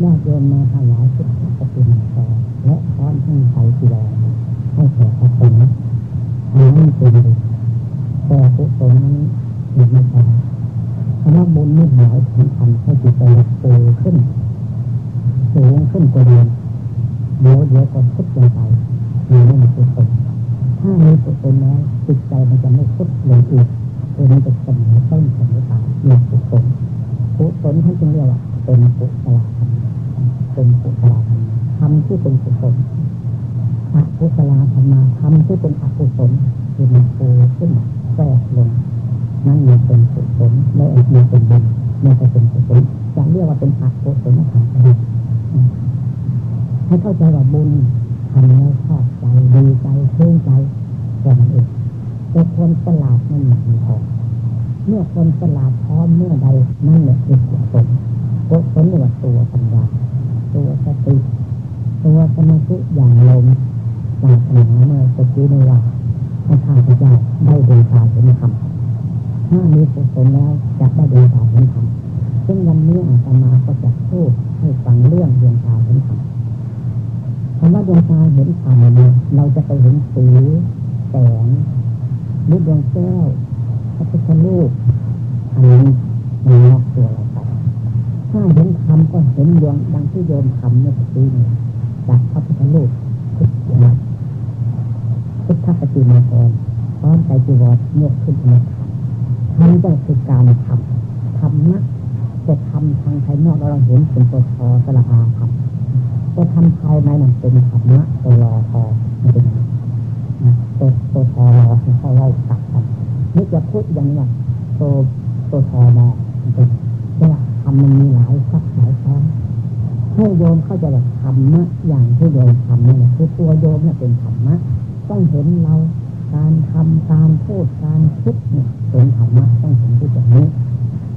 ญาติโยมมาถวายพุทธปฏิมาต่อและพร้อมทั้งใส่กีฬาให้แก่พระสงฆ์ทำนั้นเป็นแต่กุศลนั้นยังไม่พอคำว่าบุญนี่หมายถึงทำให้จิตใจโตขึ้นสูงขึ้นกว่าเดิมเดี๋ยวเดี๋ยวก็พุทธลงไปมีไม่มีกุศลถ้ามีกุศลแล้วจิตใจมันจะไม่พุทธลงอีกคือมันจะเสมอต้นเสมอปลายมีกุศลกุศลท่านจึงเรียกว่า เป็นกุศลธรรมเป็นกุศลธรรมธรรมที่เป็นกุศลอกุศลธรรมธรรมที่เป็นอกุศลคือมันโตขึ้นแทรกลงนั่นมันเป็นกุศลไม่มันเป็นบุญไม่ใช่เป็นกุศลจะเรียกว่าเป็นอกุศลธรรมก็ได้ให้เข้าใจว่าบุญทำแล้วชอบใจดีใจชื่นใจแค่นั้นเองแต่คนสลาดนั่นหนักพอเมื่อคนสลาดพร้อมเมื่อใดนั่นแหละคือกุศล กุศลเรียกว่าตัวปัญญาตัวสติตัวสมาธิอย่างลมศาสนาเมื่อสกิในว่าให้ข้าพเจ้าได้ดูตาเห็นธรรมถ้ามีกุศลแล้วจะได้ดูตาเห็นธรรมซึ่งวันนี้อาตมาก็จะพูดให้ฟังเรื่องดวงตาเห็นธรรมคำว่าดวงตาเห็นธรรมเนี่ยเราจะไปเห็นสีแสงหรือดวงแก้วพระพุทธรูปอันนี้มันนอกตัวเรา ถ้าเห็นธรรมก็เห็นดวงดังที่โยมทำเมื่อกี้นี้จากพระพุทธรูปพุทธนะพุทธปฏิมาแทนพร้อมใจจีวรยกขึ้นมาทำทำก็คือการทำทำนะจะทำทางภายนอกเราเห็นเป็นตัวทอสละอาทำจะทำภายในนั่นเป็นธรรมะตัวรอทอเป็นตัวตัวทอรอที่เขาเล่าตัดกันนี่จะพูดอย่างนี้ว่าตัวตัวทอมอ เป็นว่าทำมันมีหลายซับหลายซ้อนให้โยมเข้าใจว่าธรรมะอย่างที่โยมทำนี่คือตัวโยมเนี่ยเป็นธรรมะต้องเห็นเราการทำการพูดการคิดเนี่ยเป็นธรรมะต้องเห็นที่ตรงนี้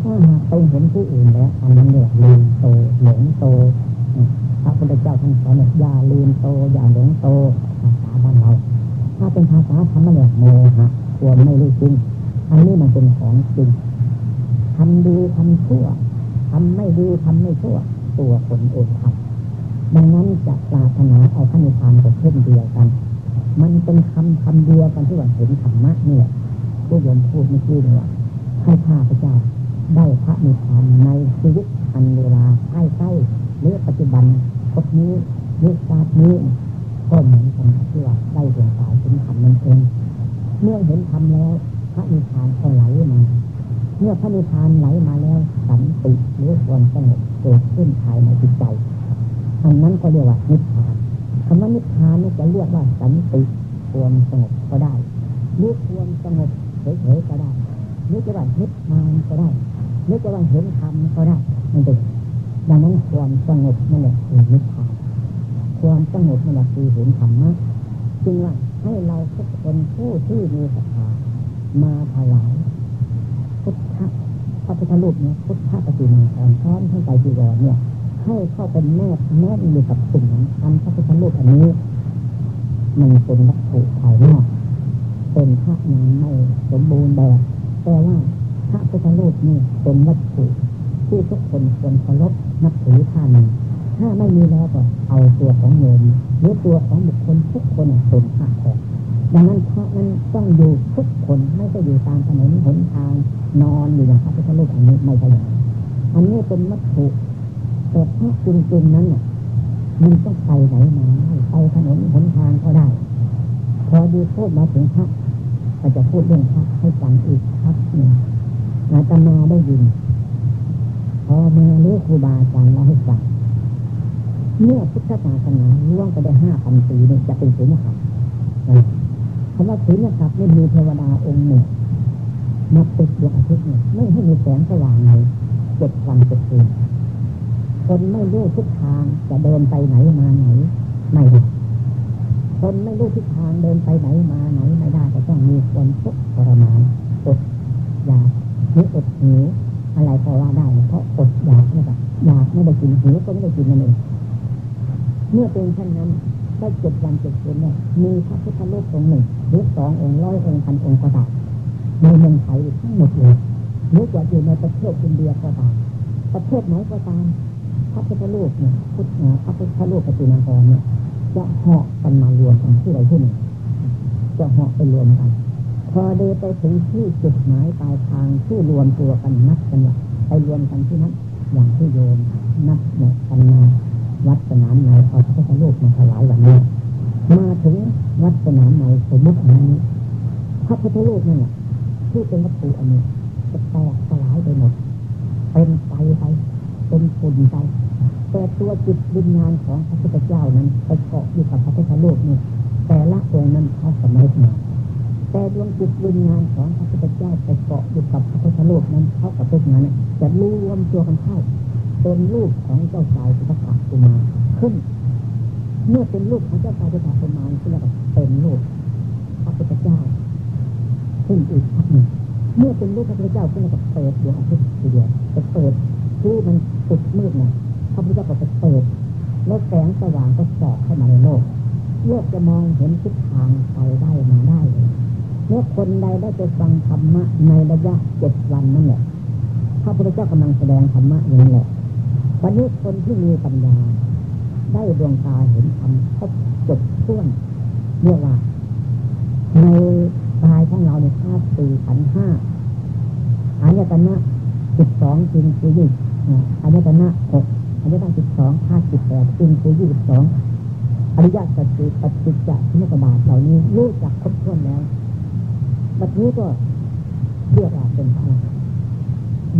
ถ้าหากไปเห็นที่อื่นแล้วอันนั้นเนี่ยลืมโตหลงโตพระพุทธเจ้าท่านสอนเนี่ยอย่าลืมโตอย่าหลงโตภาษาบ้านเรา ถ้าเป็นภาษาธรรมะเนี่ยโมหะควรไม่รู้จริงอันนี้มันเป็นของจริงทำดีทำชั่ว ทำไม่ดีทำไม่ชั่ว ตัวคนเองทำดังนั้นจะปรารถนาเอาขั้นิพพานก็เช่นเดียวกัน มันเป็นคำคำเดียวกันที่ว่าเห็นธรรมะนี่แหละผู้ยมพูดเมื่อกี้เนี่ยให้ข้าพเจ้าได้พระนิพพานในชีวิตอันเวลาใกล้ๆหรือปัจจุบันพบนี้หรือชาตินี้ก็เหมือนกันที่ว่าได้ดวงตาเห็นธรรมนั่นเองเมื่อเห็นธรรมแล้วพระนิพพานก็ไหลมา เมื่อพระนิพพานไหลมาแล้วสันติหรือความสงบเกิดขึ้นภายในจิตใจ อันนั้นก็เรียกว่านิพพานคำว่านิพพานนี่จะเรียกว่าสันติความสงบก็ได้หรือความสงบเฉยๆก็ได้หรือจะว่านิพพานก็ได้หรือจะว่าเห็นธรรมก็ได้มันเป็นดังนั้นความสงบนั่นแหละคือนิพพานความสงบนั่นแหละคือเห็นธรรมะจึงว่าให้เราทุกคนผู้ที่มีศรัทธามาถวายพุทธ พระพุทธรูปเนี่ยพุทธปฏิมาพรพร้อมทั้งใจจีวรเนี่ยให้เข้าเป็นแนบแนบอยู่กับสิ่งของคันพระพุทธรูปอันนี้ มันเป็นวัตถุภายนอกเป็นพระยังไม่สมบูรณ์แบบแต่ว่าพระพุทธรูปนี่เป็นวัตถุที่ทุกคนควรเคารพนับถือท่านถ้าไม่มีแล้วก็เอาตัวของโยมหรือตัวของบุคคลทุกคนเป็นพระแทน ดังนั้นพระนั้นต้องอยู่ทุกคนไม่ใช่อยู่ตามถนนหนทางนอนอยู่อย่างพระพุทธรูปอันนี้ไม่ใช่อย่างอันนี้เป็นวัตถุแต่พระจริงๆนั้นมันต้องไปไหนมาไปถนนหนทางก็ได้ พอดีพูดมาถึงพระก็จะพูดเรื่องพระให้ฟังอีกครับหนึ่งอาตมาได้ยินพอแม่หรือครูบาอาจารย์เล่าให้ฟังเมื่อพุทธศาสนาล่วงไปได้ห้าพันปีเนี่ยจะเป็นศูนย์ขับ คำว่าศูนย์ขับนี่มีเทวดาองค์หนึ่งมาปิดดวงอาทิตย์เนี่ยไม่ให้มีแสงสว่างในเจ็ดวันเจ็ดคืนคนไม่รู้ทิศทางจะเดินไปไหนมาไหนไม่ได้คนไม่รู้ทิศทางเดินไปไหนมาไหนไม่ได้ก็ต้องมีคนทุกข์ทรมานอดอยากหรืออดหิวอะไรก็ว่าได้เพราะอดอยากนี่แบบอยากไม่ได้กินหิวก็ไม่ได้กินนั่นเองเมื่อเป็นเช่นนั้นได้เจ็ดวันเจ็ดคืนเนี่ยมีพระพุทธรูปองค์หนึ่ง หรือสององค์ร้อยองค์พันองค์ก็ได้ในเมืองไทยทั้งหมดเลยหรือว่าอยู่ในประเทศอินเดียก็ตามประเทศไหนก็ตามพระพุทธรูปเนี่ยพุทธพระพุทธรูปปฏิมาพรเนี่ยจะเหาะกันมารวมกันที่ใดที่หนึ่งจะเหาะไปรวมกัน พอเดินไปถึงที่จุดหมายปลายทางที่รวมตัวกันนัดกันเนี่ยไปรวมกันที่นั้นอย่างที่โยมนัดเนี่ยกันมาวัดสนามไหนเอาพระพุทธรูปมาถวายวันนี้ มาถึงวัดสนามไหนสมมตินั้นพระพุทธรูปนั่นแหละที่เป็นวัตถุอันนี้จะแตกสลายไปหมด เป็นไฟไป เป็นฝุ่นไปแต่ตัวจิตวิญญาณของพระพุทธเจ้านั้นไปเกาะอยู่กับพระพุทธรูปนี่แต่ละองค์นั้นเขาสมัยมาแต่ดวงจิตวิญญาณของพระพุทธเจ้าไปเกาะอยู่กับพระพุทธรูปนั้นเขากับเป็นนั้นจะรวมตัวกันเข้าเป็นรูปของเจ้าชายพุทธกากุมารขึ้น เมื่อเป็นรูปของเจ้าชายพุทธกากุมารขึ้นแล้วเป็นรูปพระพุทธเจ้าขึ้นอีกพักหนึ่งเมื่อเป็นรูปพระพุทธเจ้าขึ้นแล้วก็เปิดดวงอาทิตย์ทีเดียวจะเปิดที่มันสุดมืดนะพระพุทธเจ้าก็จะเปิดแล้วแสงสว่างก็สอดเข้ามาในโลกโลกจะมองเห็นทิศทางไปได้มาได้เลยเมื่อคนใดได้ไปฟังธรรมะในระยะเจ็ดวันนั่นแหละพระพุทธเจ้ากำลังแสดงธรรมะอย่างนี้แหละวันนี้คนที่มีปัญญา ได้ดวงตาเห็นธรรมครบจบท้วนเรียกว่าในกายของเราในธาตุสี่ขันห้าอายตนะสิบสองจริงคือยี่อายตนะหกอายตนะสิบสองธาตุสิบแปดจริงคือยี่สิบสองอริยสัจจิปฏิจจสมุปบาทเหล่านี้รู้จักครบถ้วนแล้วบัดนี้ก็เรียกว่าเป็นพระ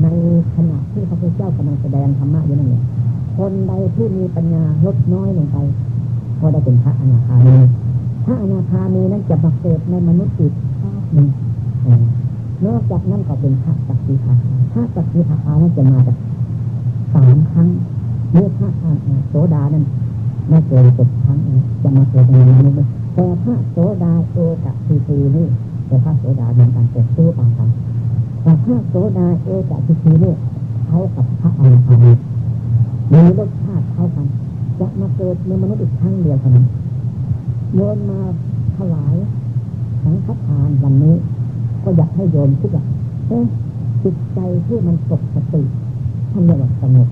ในขณะที่พระพุทธเจ้ากำลังแสดงธรรมะอยู่นั่นเอง คนใดที่มีปัญญาลดน้อยลงไป ก็ได้เป็นพระอนาคามี พระอนาคามีนั้นจะมาเกิดในมนุษย์อีกชาติหนึ่งนอกจากนั้นก็เป็นพระสักขีพาพระสักขีพานั้นจะมาจากสามครั้งเมื่อพระโสดานั้นไม่เกินเจ็ดครั้งจะมาเกิดในมนุษย์แต่พระโสดาเอกทีทีนี่แต่พระโสดาเหมือนกันแต่ตู้ต่างกันแต่พระโสดาเอกทีทีนี่เขากับพระอนาคามี มีรสชาติเท่ากันจะมาเกิดในมนุษย์อีกครั้งเดียวเท่านั้นโยนมาถวายสังฆทานวันนี้ ก็อยากให้โยมคิดว่าเอ๊ะจิตใจที่มันปกติท่านเรียกว่าสงบ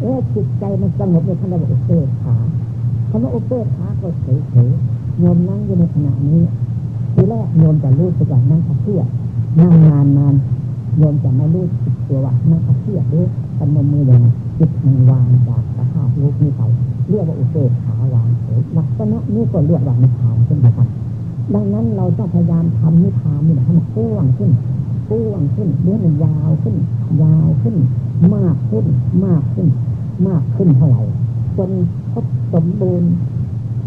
เอ๊ะจิตใจมันสงบในท่านเรียกว่าอุเบกขาคำว่าอุเบกขาก็เฉยๆโยมนั่งอยู่ในขณะนี้ทีแรกโยมจะรู้สึกว่านั่งขัดเทียนั่งนานนานโยมจะไม่รู้สึกตัวว่านั่งขัดเทียหรือพนมมืออย่าง จิตมันวางจากสภาพรูปนี้ไปเรียกว่าอุเบกขาวางเฉยลักษณะนี้ก็เรียกว่านิพพานเช่นเดียวกันดังนั้นเราต้องพยายามทำนิพพานนี่ให้มันกว้างขึ้นกว้างขึ้นเนื้อมันยาวขึ้น ยาวขึ้น มากขึ้น มากขึ้น มากขึ้นเท่าไหร่จนครบสมบูรณ์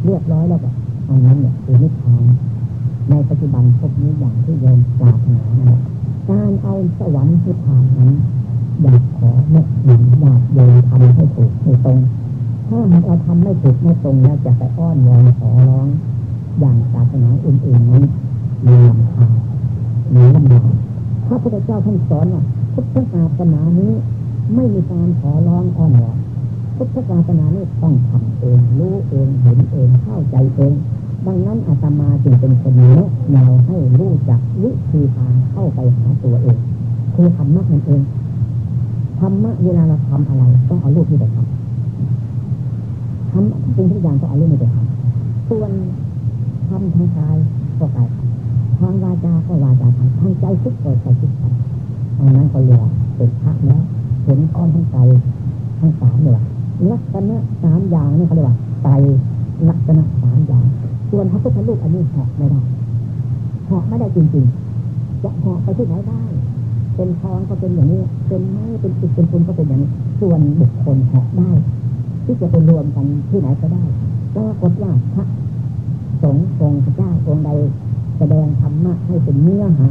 เรียบร้อยแล้วก็อันนั้นเนี่ยคือนิพพานในปัจจุบันพบนี้อย่างที่โยมปรารถนานการเอาสวรรค์นิพพานนั้น อยากขอแนะนำอยากโยมทำให้ถูกให้ตรง ถ้าเราทำไม่ถูกไม่ตรงแล้วจะไปอ้อนวอนขอร้อง อย่างศาสนาอื่นๆนั้นมีลำคามีลำบากพระพุทธเจ้าท่านสอนว่าพุทธศาสนานี้ไม่มีการขอร้องอ้อนวอนพุทธศาสนานี้ต้องทำเองรู้เองเห็นเองเข้าใจเองดังนั้นอาตมาจึงเป็นคนแนะแนวให้รู้จักวิธีทางเข้าไปหาตัวเองคือธรรมะนั่นเอง ธรรมะเวลาเราทำอะไรต้องเอาลูกนี่ไปทำทำเป็นทุกอย่างต้องเอาลูกนี่ไปทำส่วนทำทางกายก็กายทางวาจา ก็วาจาทำทางใจทุกข์ก็ใจทุกข์ทำอันนั้นก็เรียกเป็นพระแล้วเห็นก้อนทั้งใจทั้งสามเลยลักษณะสามอย่างนี่เขาเรียกว่าใจลักษณะสามอย่าง ส่วนพระพุทธรูปอันนี้เหาะไม่ได้เหาะไม่ได้จริงๆจะเหาะไปที่ไหนได้ เป็นทองก็เป็นอย่างนี้ เป็นไม้เป็นติดเป็นปุนก็เป็นอย่างนี้ ส่วนบุคคลเหาะได้ ที่จะไปรวมกันที่ไหนก็ได้ปรากฏว่าพระสงฆ์องค์พระเจ้าองค์ใดแสดงธรรมะให้เป็นเนื้อหา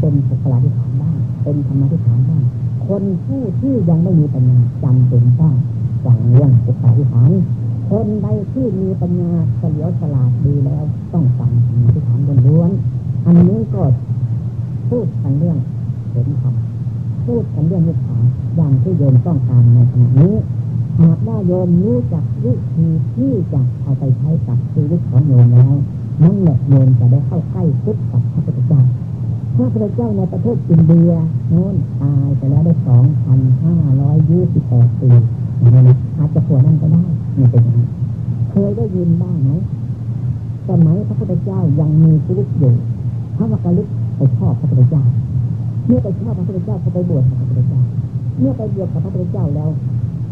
เป็นสุขลาธิฐานได้เป็นธรรมะที่ฐานได้คนผู้ที่ยังไม่มีปัญญาจำเป็นต้องฟังเรื่องสุขลาธิฐานคนใดที่มีปัญญาเฉลียวฉลาดดีแล้ว ต้องฟังธรรมะที่ฐานล้วนอันนี้ก็พูดกันเรื่อง เห็นธรรมพูดกันเรื่องนิพพานอย่างที่โยมต้องการในขณะนี้หากว่าโยมรู้จักวิธีที่จะเอาไปใช้กับชีวิตของโยมแล้วนั่นแหละโยมจะได้เข้าใกล้พุทธกับพระพุทธเจ้าพระพุทธเจ้าในประเทศอินเดียโน้นตายไปแล้วได้สองพันห้าร้อยยี่สิบแปดปีอาจจะขวนั่นก็ได้ไม่เป็นอย่างนี้เคยได้ยินบ้างไหมสมัยพระพุทธเจ้ายังมีชีวิตอยู่พระวักกลิกไปชอบพระพุทธเจ้า เมื่อไปชอบพระพุทธเจ้าก็ไปบวชพระพุทธเจ้า เมื่อไปบวชกับพระพุทธเจ้าแล้ว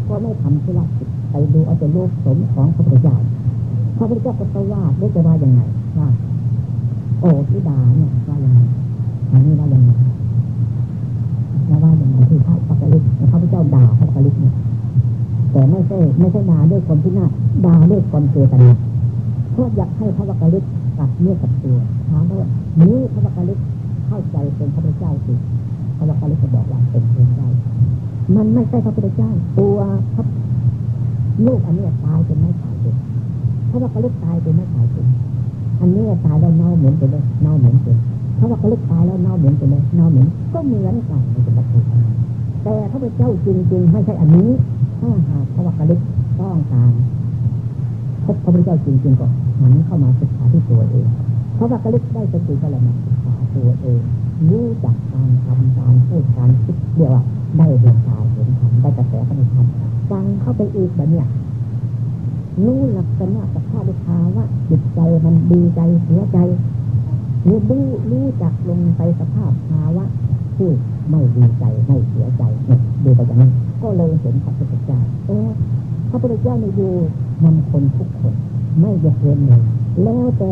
ก็ไม่ทำธุระไปดูเอาแต่รูปสมของพระพุทธเจ้า พระพุทธเจ้าก็ตว่าดได้จะว่าอย่างไงว่าโอ้ทิดาเนี่ยว่าอย่างไงอันนี้ว่าอย่างไงว่าว่าอย่างไงที่พระปักกลิกพระพุทธเจ้าด่าพระปักกลิกเนี่ยแต่ไม่ใช่ไม่ใช่ด่าด้วยความที่น่าด่าด้วยความเจตนาเพราะอยากให้พระวักกลิกตัดเนื้อกับตัวถามว่านี้พระวักกลิก เข้าใจเป็นพระพุทธเจ้าสิพระวักกลิกจะบอกว่าเป็นพระพุทธเจ้า มันไม่ใช่พระพุทธเจ้า ตัวพระลูกอันนี้ตายเป็นไม่ตายเป็นพระวักกลิกตายเป็นไม่ตายเป็นอันนี้ตายแล้วเน่าเหม็นไปเลยเน่าเหม็นเป็นพระวักกลิกตายแล้วเน่าเหม็นไปเลยเน่าเหม็นก็เหมือนกันในเป็นวัตถุแต่พระพุทธเจ้าจริงๆไม่ใช่อันนี้ถ้าหากพระวักกลิกต้องการพบพระพุทธเจ้าจริงๆก็หันเข้ามาศึกษาที่ตัวเองเพราะว่ากลิกได้สติก็เลยมาศึกษา ตัวเองรู้จักการทำการพูดการคิดเรียกว่าได้เรียนกายเห็นธรรมได้กระแสพระธรรมฟังเข้าไปอีกแบบเนี้ยรู้ลักษณะสภาพภาวะจิตใจมันดีใจเสียใจรู้รู้รู้จักลงไปสภาพภาวะที่ไม่ดีใจไม่เสียใจเนี่ยดูไปอย่างนี้ก็เลยเห็นพระพุทธเจ้าเออพระพุทธเจ้าในอยู่นำคนทุกคน ไม่ยกเว้นเลยแล้วแต่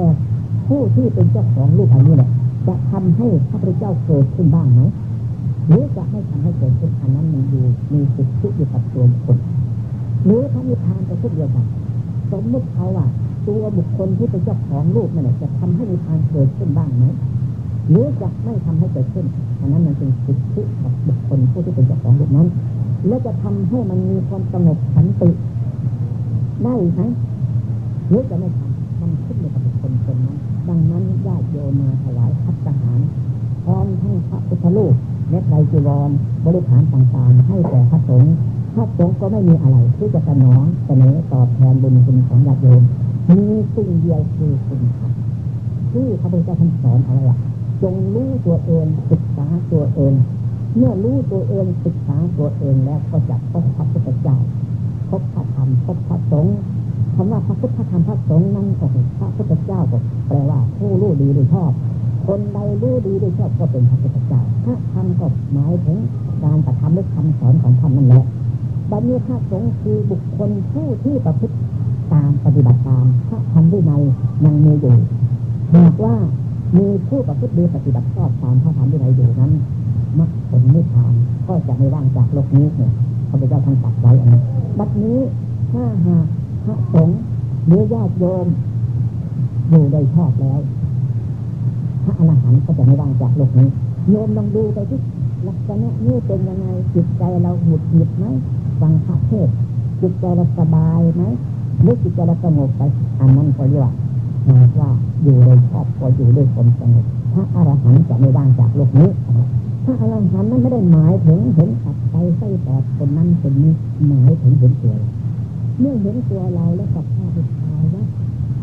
ผู้ที่เป็นเจ้าของรูปอันนี้แหละ จะทำให้พระพุทธเจ้าเกิดขึ้นบ้างไหมหรือจะไม่ทำให้เกิดขึ้นอันนั้นมันอยู่มีสิทธิอยู่กับตัวบุคคลหรือพระนิพพานก็เช่นเดียวกันสมมติเขาว่าตัวบุคคลที่เป็นเจ้าของรูปนั่นแหละจะทำให้นิพพานเกิดขึ้นบ้างไหมหรือจะไม่ทำให้เกิดขึ้นอันนั้นมันเป็นสิทธิของบุคคลผู้ที่เป็นเจ้าของรูปนั้น และจะทำให้มันมีความสงบสันติได้ไหมหรือจะไม่ทำทำขึ้นอยู่กับบุคคลคนนั้น ดังนั้นญาติโยมมาถวายพัฒหารพร้อมทั้งพระพุทธรูปและไตรจีวรบริฐานต่างๆ ให้แก่พระสงฆ์พระสงฆ์ก็ไม่มีอะไรที่จะสนองเสนอตอบแทนบุญคุณของญาติโยมมีสิ่งเดียวคือคุณธรรมที่พระพุทธเจ้าท่านสอนอะไรล่ะจงรู้ตัวเองศึกษาตัวเอง เมื่อรู้ตัวเองศึกษาตัวเองแล้วก็จะพบพระพุทธเจ้าพบพระธรรมพบพระสงฆ์ คำว่าพระพุทธธรรมพระสงฆ์นั่นก็คือพระพุทธเจ้าก็แปลว่าผู้รู้ดีโดยชอบ คนใดรู้ดีโดยชอบก็เป็นพระพุทธเจ้าพระธรรมก็หมายถึงการกระทำหรือคำสอนของท่านนั่นแหละบัดนี้พระสงฆ์คือบุคคลผู้ที่ประพฤติตามปฏิบัติตามพระธรรมวินัยยังมีอยู่หากว่ามีผู้ประพฤติดีปฏิบัติชอบตามพระธรรมวินัยอยู่นั้นมรรคผลนิพพานก็จะไม่ว่างจากโลกนี้เนี่ยพระพุทธเจ้าท่านตรัสไว้อันนี้บัดนี้ถ้าหาก ระสงฆ์หรือญาติโยมอยู่โดยชอบแล้วพระอรหันต์ก็จะไม่ว่างจากโลกนี้โยมลองดูไปที่ลักษณะนี้เป็นยังไงจิตใจเราหงุดหงิดไหมฟังพระเทศจิตใจเราสบายไหมหรือจิตใจเราสงบไปอันนั้นก็เรียกว่าว่าอยู่โดยชอบก็อยู่ด้วยความสงบพระอรหันต์จะไม่ว่างจากโลกนี้พระอรหันต์นั้นไม่ได้หมายถึงเห็นตัดใจไส้แตกคนนั้นคนนี้หมายถึงเห็นตัว เมื่อเห็นตัวเราแล้วกับภาพภายวะ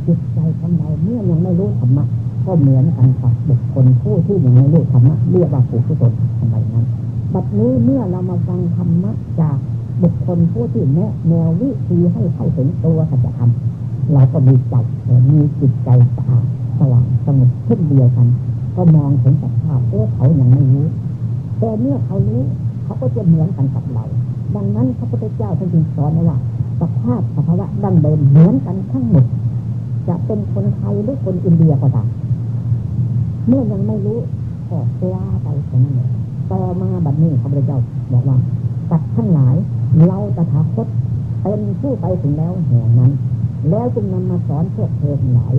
จิตใจของเราเมื่อยังไม่รู้ธรรมะก็เหมือนกันกับบุคคลผู้ที่ยังไม่รู้ธรรมะเรียกว่าผู้ทุชนทำไมนั้นบัดนี้เมื่อเรามาฟังธรรมะจากบุคคลผู้ที่แนะแนววิธีให้เข้าถึงตัวสัจธรรมเราก็มีใจมีจิตใจสะอาดสว่างสงบเช่นเดียวกัน ก็มองถึงสภาพเออเขายังไม่รู้แต่เมื่อเขารู้เขาก็จะเหมือนกันกับเรา ดังนั้นพระพุทธเจ้าท่านจึงสอนว่า สภาพสภาวะดั้งเดิมเหมือนกันทั้งหมด จะเป็นคนไทยหรือคนอินเดียก็ตามเมื่อยังไม่รู้ก็กล้าไปแค่นั้นเองต่อมาบัดนี้พระพุทธเจ้าบอกว่าสัตว์ทั้งหลายเราตถาคตเป็นผู้ไปถึงแล้วแห่งนั้น แล้วจึงนำมาสอนพวกเธอทั้งหลาย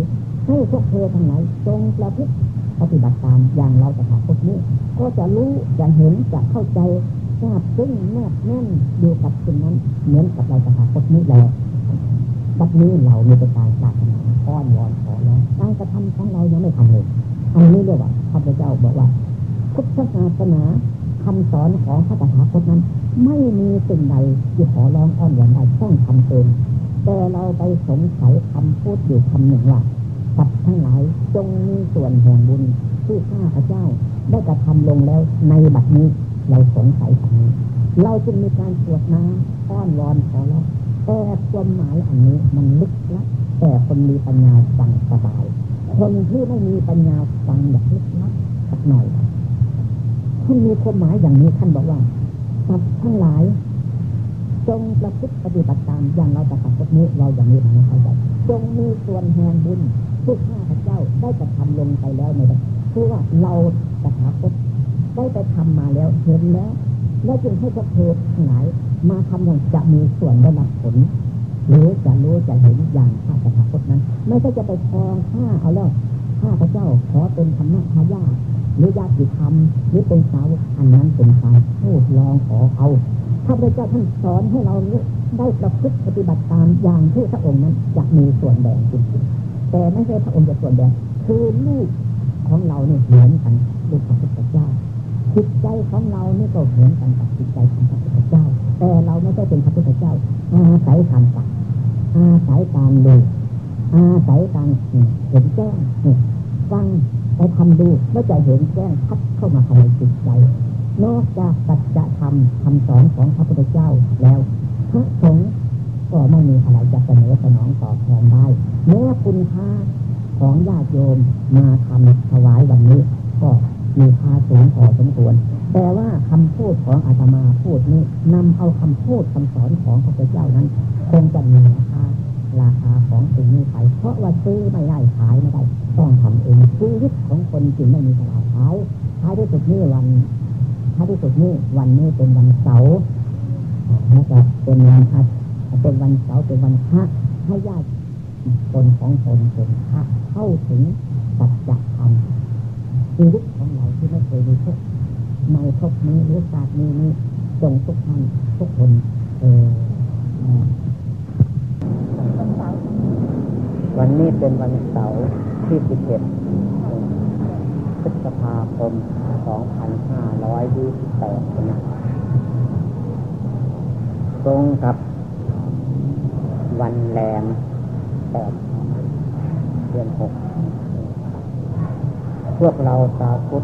ให้พวกเธอทั้งหลายจงประพฤติปฏิบัติตามอย่างเราตถาคตนี้ ก็จะรู้จะเห็นจะเข้าใจ ทราบซึ่งแนบแน่นอยู่กับสิ่งนั้นเหมือนกับเราตถาคตนี้แล้วบัดนี้เรามีประการศาสนาอ้อนวอนขอแล้วการกระทำของเรายังไม่ทำเลยอันนี้เรียกว่าพระเจ้าบอกว่าพุทธศาสนาคำสอนของพระตถาคตนั้น ไม่มีสิ่งใดที่ขอร้องอ้อนวอนได้ต้องทำเองแต่เราไปสงสัยคำพูดอยู่คำหนึ่งว่าสัตว์ทั้งหลายจงมีส่วนแห่งบุญที่ข้าพระเจ้าได้กระทำลงแล้วในบัดนี้ เราสงสัยคำนี้เราจึงมีการสวดน้ำอ้อนวอนขอร้องแต่ความหมายอันนี้มันลึกลับแต่คนมีปัญญาฟังสบาย คนที่ไม่มีปัญญาฟังแบบลึกลับสักหน่อยท่านมีความหมายอย่างนี้ท่านบอกว่าสัตว์ทั้งหลาย จงประพฤติปฏิบัติตามอย่างเราจะทำพวกนี้เราอย่างนี้นะเข้าใจจงมีส่วนแห่งบุญทุกข้าพเจ้าได้จะทำลงไปแล้วในแบบคือว่าเราจะหาพ ได้ไปทำมาแล้วเห็นแล้ว แล้วจึงให้พระเทศทั้งหลายมาทำอย่างจะมีส่วนได้รับผลหรือจะรู้จะเห็นอย่างข้าพเจ้านั้น ไม่ใช่จะไปทองข้าเอาแล้วข้าพระเจ้าขอเป็นธรรมะทายาหรือญาติธรรมหรือเป็นสาวอันนั้นเป็นการพูดลองขอเอาพระพุทธเจ้าท่านสอนให้เราได้ประพฤติปฏิบัติตามอย่างที่พระองค์นั้นจะมีส่วนแบ่งจริงๆแต่ไม่ใช่พระองค์จะส่วนแบ่งคือลูกของเราเนี่ยเหมือนกันลูกพระพุทธเจ้า จิตใจของเราเนี่ยก็เหมือนกันกับจิตใจของพระพุทธเจ้า แต่เราไม่ใช่เป็นพระพุทธเจ้า อาศัยการฟังอาศัยการดูอาศัยการเห็นแจ้งฟังไปทำดูแล้วจะเห็นแจ้งพัดเข้ามาภายในจิตใจ นอกจากปัจจะทำคำสอนของพระพุทธเจ้าแล้วพระสงฆ์ก็ไม่มีอะไรจะเสนอสนองตอบแทนได้เมื่อคุณค่าของญาติโยมมาทำถวายวันนี้ก็ มีค่าสูงพอสมควร แต่ว่าคำพูดของอาตมาพูดนี้นำเอาคำพูดคำสอนของพระเจ้านั้น คงจะมีราคาราคาของสิ่งนี้ไปเพราะว่าซื้อไม่ได้ขายไม่ได้ ต้องทำเองชีวิตของคนจึงไม่มีตลาดขายท้ายที่สุดนี่วันท้ายที่สุดนี่วันนี้เป็นวันเสาร์นะครับเป็นวันอาทิตย์เป็นวันเสาร์เป็นวันพระให้ญาติคนของตนเป็นพระเข้าถึงสัจธรรม ชีวิตของเราที่ไม่เคยมีทุกในภพนี้หรือศาสตร์นี้นี้จงทุกท่านทุกคนเออวันนี้เป็นวันเสาร์ที่สิบเอ็ดพฤษภาคมสองพันห้าร้อยยี่สิบแปดนะตรงกับวันแรมแปดเดือนหก พวกเราชาวพุทธ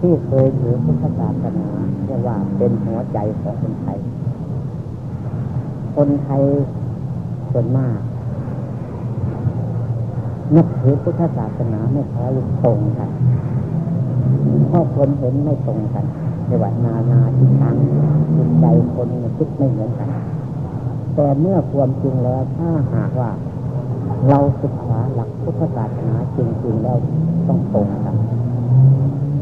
ที่เคยถือพุทธศาสนาเรียกว่าเป็นหัวใจของคนไทย คนไทยส่วนมากนับถือพุทธศาสนาไม่ค่อยตรงกันเพราะคนเห็นไม่ตรงกันในวัดนานาทิศทางจิตใจคนคิดไม่เหมือนกัน แต่เมื่อความจริงแล้วถ้าหากว่า เราศึกษาหลักพุทธศาสนาจริงๆแล้วต้องตรงกัน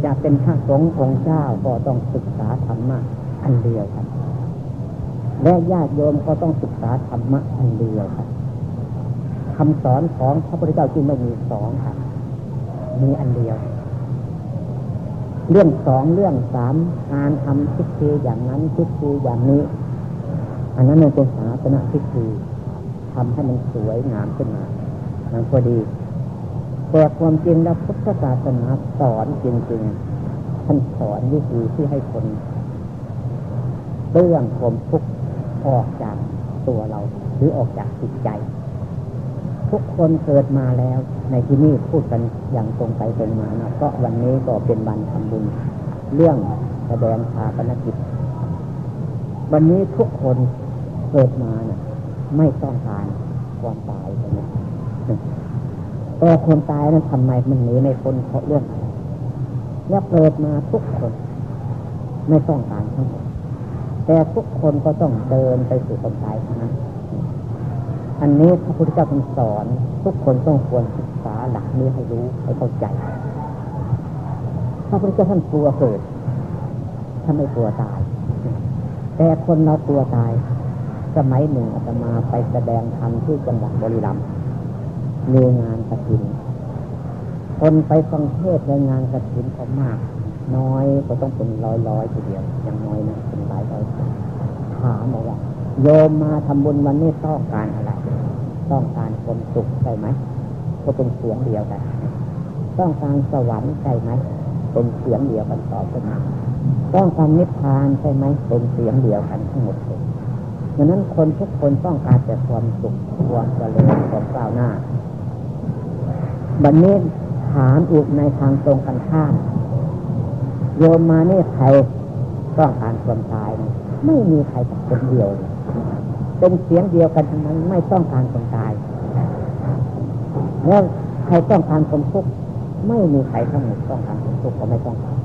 จะเป็นพระสงฆ์องค์เจ้าก็ต้องศึกษาธรรมะอันเดียวกันและญาติโยมก็ต้องศึกษาธรรมะอันเดียวกันคำสอนของพระพุทธเจ้าจึงไม่มีสองค่ะมีอันเดียว เรื่องสองเรื่องสามการทำพิธีอย่างนั้นพิธีอย่างนี้ อันนั้นเป็นศาสนาพิธี ทำให้มันสวยงามขึ้นมามันพอดีแต่ความจริงแล้วพุทธศาสนาสอนจริงๆท่านสอนวิธีที่ให้คนเรื่องความทุกข์ออกจากตัวเรา หรือออกจากจิตใจ ทุกคนเกิดมาแล้ว ในที่นี้พูดกันอย่างตรงไปตรงมานะก็วันนี้ก็เป็นวันทำบุญ เรื่องแสดงชาปนกิจ วันนี้ทุกคนเกิดมาเนะ่ย ไม่ต้องการความตายใช่ไหมแต่ความตายนั้นทำไมมันหนีไม่พ้นเพราะเรื่องแล้วเกิดมาทุกคน ไม่ต้องการทั้งหมดแต่ทุกคนก็ต้องเดินไปสู่ความตายนั้นอันนี้พระพุทธเจ้าท่านสอน ทุกคนต้องควรศึกษาหลักนี้ให้รู้ให้เข้าใจพระพุทธเจ้าท่านกลัวเกิดท่านไม่กลัวตาย แต่คนเรากลัวตาย สมัยหนึ่งอาตมาไปแสดงธรรมที่จังหวัดบุริรัมย์มีงานกระถิน คนไปฟังเทศในงานกระถินก็มาก น้อยก็ต้องเป็นร้อยร้อยทีเดียวอย่างน้อยนะเป็นหลายร้อยถามบอกว่า โยมมาทำบุญวันนี้ต้องการอะไร ต้องการความสุขใช่ไหมก็เป็นเสียงเดียวกัน ต้องการสวรรค์ใช่ไหมเป็นเสียงเดียวกันตอบขึ้นมาต้องการนิพพานใช่ไหมเป็นเสียงเดียวกันทั้งหมดเลย ดังนั้นคนทุกคนต้องการแต่ความสุขความเจริญความก้าวหน้าบันนี้ถามอีกในทางตรงกันข้ามโยมมานี่ใครต้องการความตาย ไม่มีใครสักคนเดียวเป็นเสียงเดียวกันทั้งนั้นไม่ต้องการความตายแล้วใครต้องการความทุกข์ไม่มีใครทั้งหมดต้องการความทุกข์ก็ไม่ต้องการ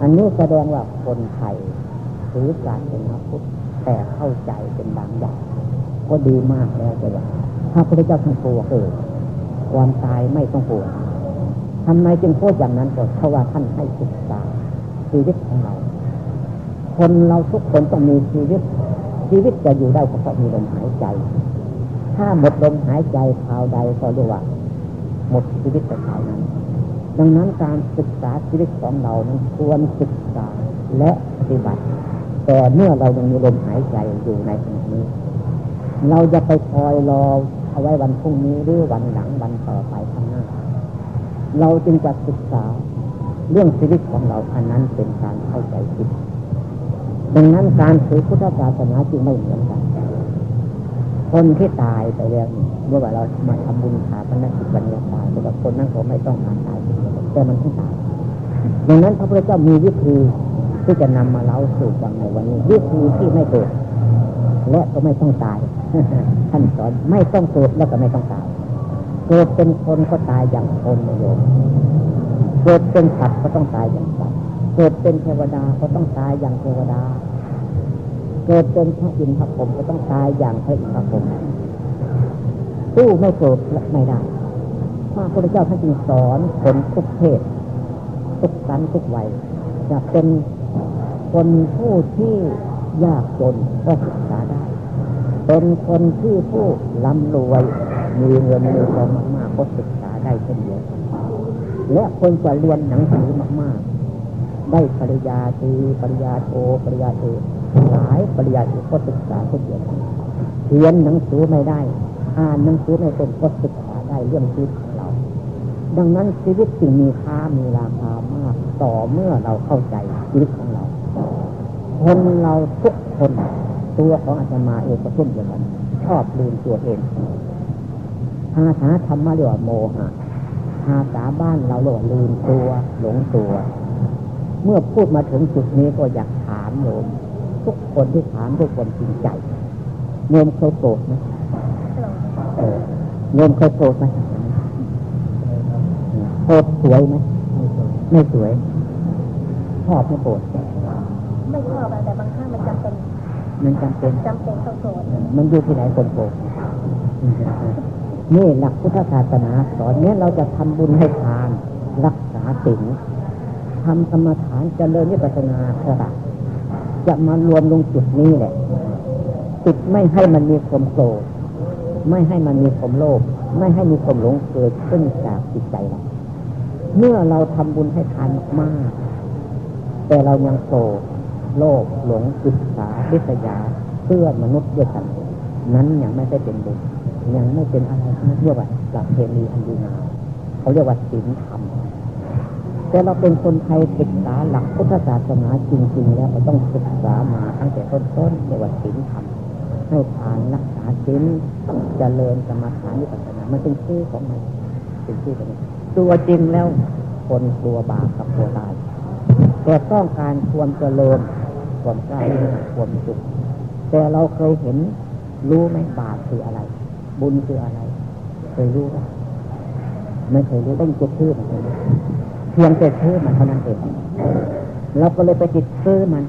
อันนี้แสดงว่าคนไทยถือการเป็นนักพุทธ แต่เข้าใจเป็นบางอย่างก็ดีมากแล้วแต่ว่าถ้าพระเจ้าท่านกลัวเกิดความตายไม่ต้องกลัวทำไมจึงพูดอย่างนั้นก็เพราะว่าท่านให้ศึกษาชีวิตของเรา คนเราทุกคนต้องมีชีวิต ชีวิตจะอยู่ได้เฉพาะมีลมหายใจ ถ้าหมดลมหายใจคราวใดก็เรียกว่า หมดชีวิตแต่คราวนั้น ดังนั้นการศึกษาชีวิตของเรานั้นควรศึกษาและปฏิบัติ แต่เมื่อเรายังมีลมหายใจอยู่ในขณะนี้ เราจะไปคอยรอเอาไว้วันพรุ่งนี้หรือวันหลังวันต่อไปข้างหน้า เราจึงจะศึกษาเรื่องชีวิตของเราอันนั้นเป็นการเข้าใจผิดดังนั้นการถือพุทธศาสนาจึงไม่เหมือนกัน คนที่ตายไปแล้วเมื่อว่าเรามาทำบุญหาพนักกิจวันนี้ตายแต่ว่าคนนั้นเขาไม่ต้องการตายแต่มันต้องตายดังนั้นพระพุทธเจ้ามีวิธี ที่จะนำมาเล่าสู่ฟังในวันนี้วิธีที่ไม่เกิดและก็ไม่ต้องตายท่านสอนไม่ต้องเกิดแล้วก็ไม่ต้องตาย เกิดเป็นคนก็ตายอย่างคนโยมเกิดเป็นสัตว์ก็ต้องตายอย่างสัตว์เกิดเป็นเทวดาก็ต้องตายอย่างเทวดา เกิดเป็นพระอินทร์พระพรหมก็ต้องตายอย่างพระอินทร์พระพรหมสู้ไม่เกิดไม่ได้พระพุทธเจ้าท่านจึงสอนคนทุกเพศทุกสันทุกวัยจะเป็น คนผู้ที่ยากจนก็ศึกษาได้ เป็นคนที่ผู้ร่ำรวยมีเงินมีทองมากๆก็ศึกษาได้เช่นเดียวกันและคนจะเรียนหนังสือมากๆ ได้ปริญญาตรีปริญญาโทปริญญาเอกหลายปริญญาเอกก็ศึกษาเช่นเดียวกันเขียนหนังสือไม่ได้ อ่านหนังสือไม่เป็นก็ศึกษาได้เรื่องชีวิตของเรา ดังนั้นชีวิตจึงมีค่ามีราคามาก ต่อเมื่อเราเข้าใจชีวิตของ คนเราทุกคน ตัวของอาจารมาเองก็ทุ่มเดียวกันชอบลืมตัวเองภาษาธรรมะเรียกว่าโมหะภาษาบ้านเราเรียกว่าลืมตัวหลงตัว เมื่อพูดมาถึงจุดนี้ก็อยากถามโยมทุกคนที่ถามด้วยความจริงใจโยมเคยโกรธไหมโยมเคยโกรธไหมโกรธสวยไหมไม่สวยชอบไม่โกรธ ไม่ชอบแต่บางครั้งมันจำเป็นมันจำเป็นจำเป็นต้องโกรธมันอยู่ที่ไหนคนโกรธนี่หลักพุทธศาสนาสอนเนี้ยเราจะทำบุญให้ทาน รักษาศีลทำสมถานเจริญนิพพานาขระจะมารวมลงจุดนี้แหละจุดไม่ให้มันมีความโกรธไม่ให้มันมีความโลภไม่ให้มีความหลงเกิดขึ้นจากจิตใจเราเมื่อเราทำบุญให้ทานมากๆแต่เรายังโกรธ โลภหลงศึกษาวิทยาเพื่อมนุษย์ด้วยกัน นั้นยังไม่ได้เป็นบุญยังไม่เป็นอะไรนะเรียกว่าหลักเพณีอันดีงามเขาเรียกว่าศีลธรรมแต่เราเป็นคนไทยศึกษาหลักพุทธศาสนาจริง ๆ แล้วเราต้องศึกษามาตั้งแต่ต้นๆเรียกว่าศีลธรรมให้ทานรักษาศีลต้องเจริญสมาธินิพพานามันเป็นชื่อของมันเป็นชื่อของมันตัวจริงแล้วคนกลัวบาปกับกลัวตายแต่ต้องการความเจริญ ความกล้าความสุขแต่เราเคยเห็นรู้ไหมบาปคืออะไร บุญคืออะไร เคยรู้ไหมไม่เคยรู้ต้องจดชื่อมันเพียงแต่ชื่อมันเท่านั้นเองเราก็เลยไปติดชื่อมัน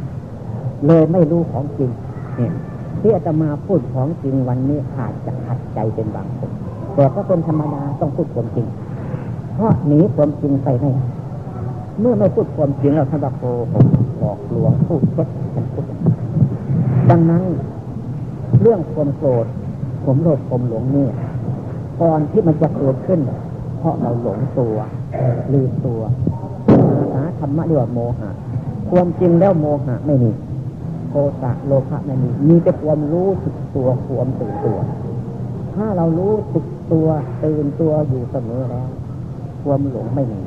เลยไม่รู้ของจริงเนี่ยที่อาตมาพูดของจริงวันนี้อาจจะขัดใจเป็นบางคนแต่ก็เป็นธรรมดาต้องพูดความจริง เพราะหนีความจริงไปไม่เมื่อไม่พูดความจริงเราทำบาโกหก หลอกลวงพูดเท็จดดังนั้น เรื่องความโกรธผมโลภผมหลงเนี่ยก่อนที่มันจะเกิดขึ้น เพราะเราหลงตัวลืมตัวหาธรรมะเรียกว่าโมหะ ความจริงแล้วโมหะไม่มีโทสะโลภะไม่มีมีแต่ความรู้สึกตัวความตื่นตัว ถ้าเรารู้สึกตัวตื่นตัวอยู่เสมอแล้ว ความหลงไม่มี